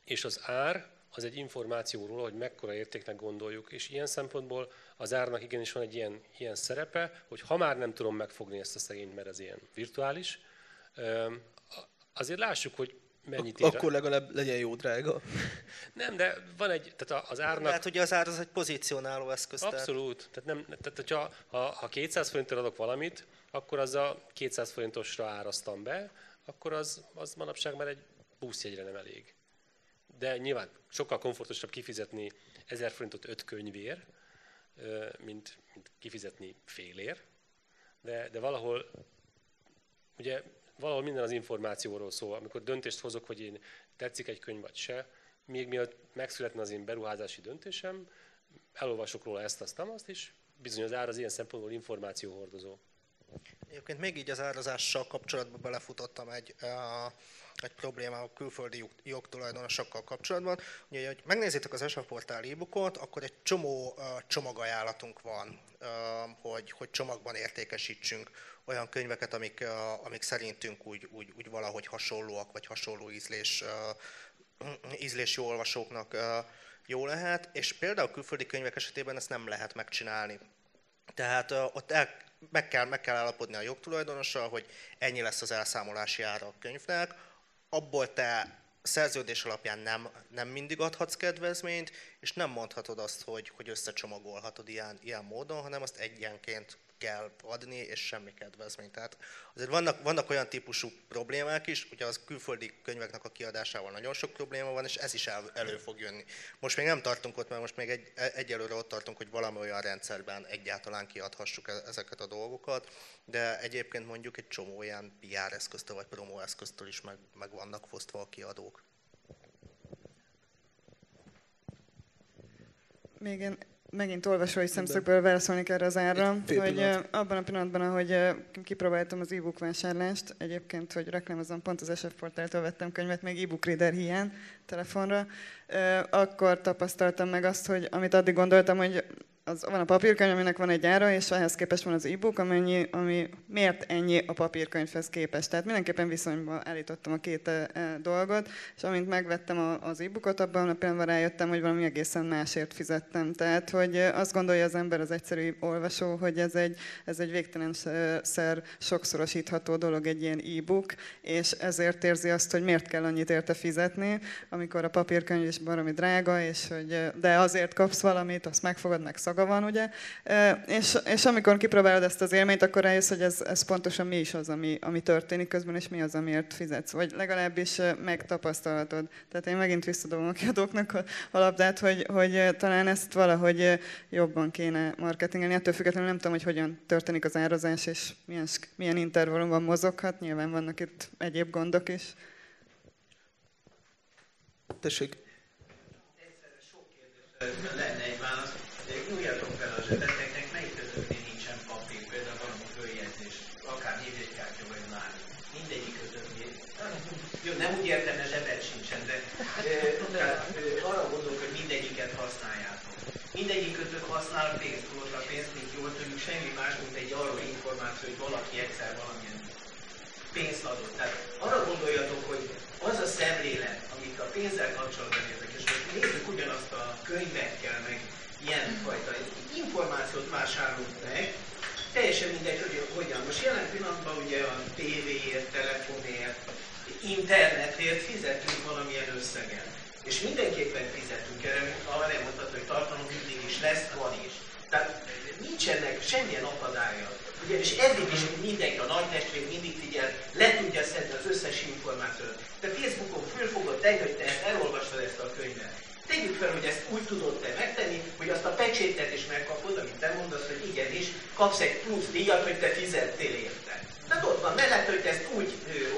és az ár az egy információról, hogy mekkora értéknek gondoljuk, és ilyen szempontból az árnak igenis van egy ilyen, ilyen szerepe, hogy ha már nem tudom megfogni ezt a szegényt, mert ez ilyen virtuális, azért lássuk, hogy mennyit ér. Akkor legalább legyen jó drága. Nem, de van egy, tehát az árnak... Tehát ugye az ár az egy pozícionáló eszköz. Abszolút. Tehát, nem, tehát hogyha, ha, ha 200 forinttal adok valamit, akkor az a 200 forintosra áraztam be, akkor az, az manapság már egy buszjegyre nem elég. De nyilván sokkal komfortosabb kifizetni 1000 forintot 5 könyvér, mint, mint kifizetni félér. De, de valahol, ugye valahol minden az információról szól. Amikor döntést hozok, hogy én tetszik egy könyv vagy se, még mielőtt megszületne az én beruházási döntésem, elolvasok róla ezt, azt, azt, és bizony az ár az ilyen szempontból információhordozó. Egyébként még így az árazással kapcsolatban belefutottam egy, egy probléma a külföldi jog, jogtulajdonosokkal kapcsolatban. Ugye, hogy megnézitek az ESA portál e-bookot, akkor egy csomó uh, csomagajánlatunk van, uh, hogy, hogy csomagban értékesítsünk olyan könyveket, amik, uh, amik szerintünk úgy, úgy, úgy valahogy hasonlóak, vagy hasonló ízlés, uh, ízlésű olvasóknak uh, jó lehet, és például külföldi könyvek esetében ezt nem lehet megcsinálni. Tehát uh, ott el, meg, kell, meg kell állapodni a jogtulajdonossal, hogy ennyi lesz az elszámolási ára a könyvnek, abból te szerződés alapján nem, nem mindig adhatsz kedvezményt, és nem mondhatod azt, hogy, hogy összecsomagolhatod ilyen, ilyen módon, hanem azt egyenként kell adni, és semmi kedvezmény. Tehát azért vannak, vannak olyan típusú problémák is, ugye az külföldi könyveknek a kiadásával nagyon sok probléma van, és ez is el, elő fog jönni. Most még nem tartunk ott, mert most még egy, egyelőre ott tartunk, hogy valami olyan rendszerben egyáltalán kiadhassuk e- ezeket a dolgokat, de egyébként mondjuk egy csomó ilyen PR eszköztől vagy promo eszköztől is meg, meg vannak fosztva a kiadók. Még én megint olvasói szemszögből válaszolnék erre az árra, hogy abban a pillanatban, ahogy kipróbáltam az e-book vásárlást, egyébként, hogy reklámozom, pont az SF portáltól vettem könyvet, még e-book reader hiány telefonra, akkor tapasztaltam meg azt, hogy amit addig gondoltam, hogy az, van a papírkönyv, aminek van egy ára, és ehhez képest van az e-book, amennyi, ami miért ennyi a papírkönyvhez képest. Tehát mindenképpen viszonyba állítottam a két e, e, dolgot, és amint megvettem a, az e-bookot, abban a pillanatban rájöttem, hogy valami egészen másért fizettem. Tehát, hogy azt gondolja az ember, az egyszerű olvasó, hogy ez egy, ez egy végtelenszer sokszorosítható dolog, egy ilyen e-book, és ezért érzi azt, hogy miért kell annyit érte fizetni, amikor a papírkönyv is baromi drága, és hogy de azért kapsz valamit, azt megfogad, meg szag szaga van, ugye? És, és amikor kipróbálod ezt az élményt, akkor rájössz, hogy ez, ez pontosan mi is az, ami, ami történik közben, és mi az, amiért fizetsz. Vagy legalábbis megtapasztalhatod. Tehát én megint visszadom a kiadóknak a, a labdát, hogy, hogy talán ezt valahogy jobban kéne marketingelni. Ettől függetlenül nem tudom, hogy hogyan történik az árazás, és milyen, milyen intervallumban mozoghat. Nyilván vannak itt egyéb gondok is. Tessék. Lenne egy válasz nyúljatok fel az ötleteknek, melyik közöttnél nincsen papír, például valami följegyzés, akár névjegykártya vagy már. Mindegyik közöttnél. Jó, nem úgy értem, mert zsebet sincsen, de tehát, arra gondolok, hogy mindegyiket használjátok. Mindegyik között használ pénzt, holott a pénzt, mint jól tudjuk, semmi más, mint egy arról információ, hogy valaki egyszer valamilyen pénzt adott. Tehát arra gondoljatok, hogy az a szemlélet, amit a pénzzel kapcsolatban értek, és most nézzük ugyanazt a ilyenfajta információt vásárolunk meg, teljesen mindegy, hogy hogyan. Most jelen pillanatban ugye a tévéért, telefonért, internetért fizetünk valamilyen összeget. És mindenképpen fizetünk erre, ha nem mondtad, hogy tartalom mindig is lesz, van is. Tehát nincsenek semmilyen akadálya. Ugye, és eddig is mindenki, a nagy testvér mindig figyel, le tudja szedni az összes információt. Te Facebookon fölfogod te, hogy te elolvastad ezt a könyvet. Tegyük fel, hogy ezt úgy tudod te megtenni, hogy azt a pecsétet is megkapod, amit te mondasz, hogy igenis, kapsz egy plusz díjat, hogy te fizettél érte. Tehát ott van mellett, hogy ezt úgy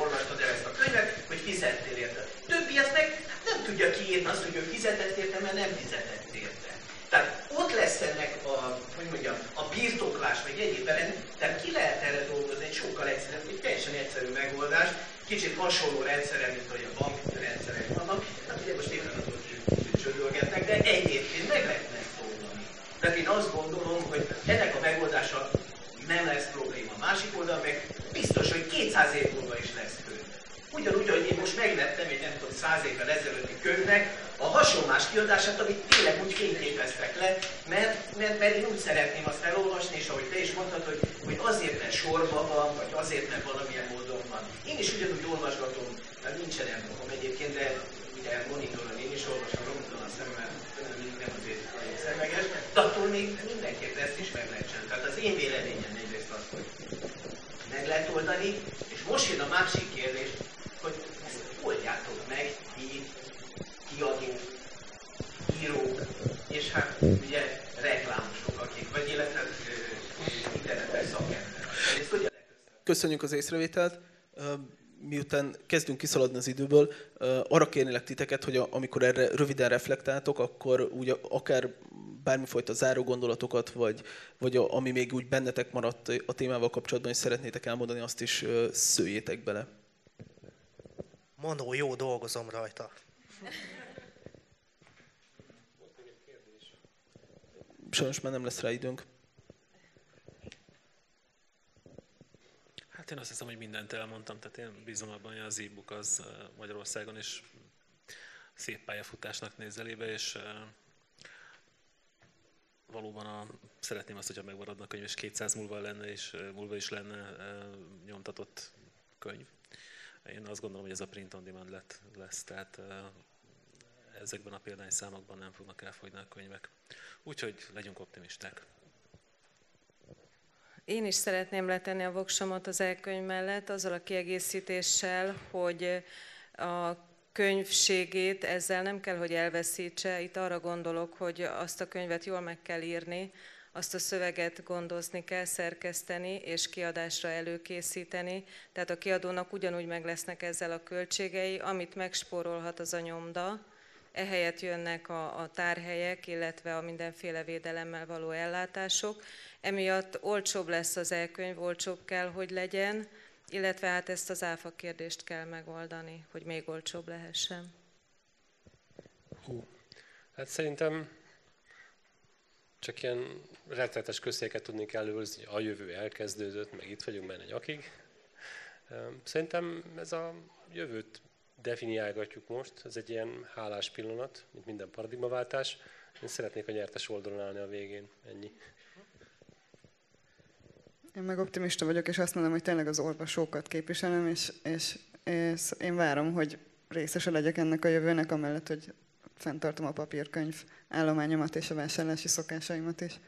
olvastad el ezt a könyvet, hogy fizettél érte. Többi azt meg nem tudja kiírni azt, hogy ő fizetett érte, mert nem fizetett érte. Tehát ott lesz ennek a, hogy mondjam, a birtoklás, vagy egyéb tehát ki lehet erre dolgozni egy sokkal egyszerűbb, egy teljesen egyszerű megoldás, kicsit hasonló rendszere, mint hogy a bankrendszerek vannak. Hát ugye most éppen az csörölgetnek, de egyébként meg lehetne oldani. Tehát én azt gondolom, hogy ennek a megoldása nem lesz probléma. A másik oldal meg biztos, hogy 200 év múlva is lesz könyv. Ugyanúgy, hogy én most megvettem egy nem tudom, 100 évvel ezelőtti könyvnek a hasonlás kiadását, amit tényleg úgy fényképeztek le, mert, mert, mert én úgy szeretném azt elolvasni, és ahogy te is mondtad, hogy, hogy azért, mert sorban van, vagy azért, mert valamilyen módon van. Én is ugyanúgy olvasgatom, mert nincsen elmondom egyébként, de ugye monitoron én is olvasom, de attól még mindenképp ezt is meg lehet csinálni. Tehát az én véleményem egyrészt az, hogy meg lehet oldani, és most jön a másik kérdés, hogy ezt oldjátok meg ti, kiadók, írók, és hát ugye reklámosok, akik, vagy illetve internetes szakemberek. Köszönjük az észrevételt miután kezdünk kiszaladni az időből, arra kérnélek titeket, hogy amikor erre röviden reflektáltok, akkor úgy akár bármifajta záró gondolatokat, vagy, vagy a, ami még úgy bennetek maradt a témával kapcsolatban, és szeretnétek elmondani, azt is szőjétek bele. Manó, jó dolgozom rajta. Sajnos már nem lesz rá időnk. Hát én azt hiszem, hogy mindent elmondtam, tehát én bízom abban, hogy az e-book az Magyarországon is szép pályafutásnak néz elébe, és valóban a, szeretném azt, hogyha megmaradna a könyv, és 200 múlva lenne, és múlva is lenne nyomtatott könyv. Én azt gondolom, hogy ez a print on demand lett, lesz, tehát ezekben a példányszámokban nem fognak elfogyni a könyvek. Úgyhogy legyünk optimisták. Én is szeretném letenni a voksomat az elkönyv mellett, azzal a kiegészítéssel, hogy a könyvségét ezzel nem kell, hogy elveszítse. Itt arra gondolok, hogy azt a könyvet jól meg kell írni, azt a szöveget gondozni kell, szerkeszteni és kiadásra előkészíteni. Tehát a kiadónak ugyanúgy meg lesznek ezzel a költségei, amit megspórolhat az a nyomda, ehelyett jönnek a, a tárhelyek, illetve a mindenféle védelemmel való ellátások. Emiatt olcsóbb lesz az elkönyv, olcsóbb kell, hogy legyen, illetve hát ezt az áfa kérdést kell megoldani, hogy még olcsóbb lehessen. Hú. Hát szerintem csak ilyen rettetes közéket tudni kell őrizni, a jövő elkezdődött, meg itt vagyunk benne nyakig. Szerintem ez a jövőt definiálgatjuk most, ez egy ilyen hálás pillanat, mint minden paradigmaváltás. Én szeretnék a nyertes oldalon állni a végén, ennyi. Én meg optimista vagyok, és azt mondom, hogy tényleg az olvasókat képviselem, és, és, és én várom, hogy részese legyek ennek a jövőnek, amellett, hogy fenntartom a papírkönyv állományomat és a vásárlási szokásaimat is.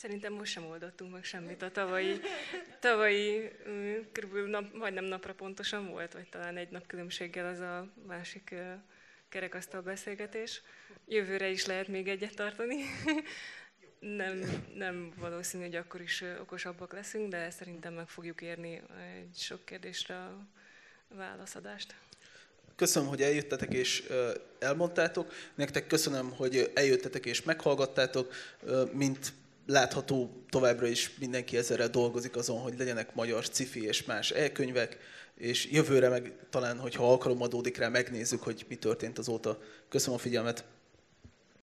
Szerintem most sem oldottunk meg semmit. A tavalyi, tavalyi körülbelül nap, majdnem napra pontosan volt, vagy talán egy nap különbséggel az a másik kerekasztal beszélgetés. Jövőre is lehet még egyet tartani. nem, nem valószínű, hogy akkor is okosabbak leszünk, de szerintem meg fogjuk érni egy sok kérdésre a válaszadást. Köszönöm, hogy eljöttetek és elmondtátok. Nektek köszönöm, hogy eljöttetek és meghallgattátok. Mint látható, továbbra is mindenki ezerre dolgozik azon, hogy legyenek magyar cifi és más elkönyvek, és jövőre meg talán, hogyha alkalom adódik rá, megnézzük, hogy mi történt azóta. Köszönöm a figyelmet!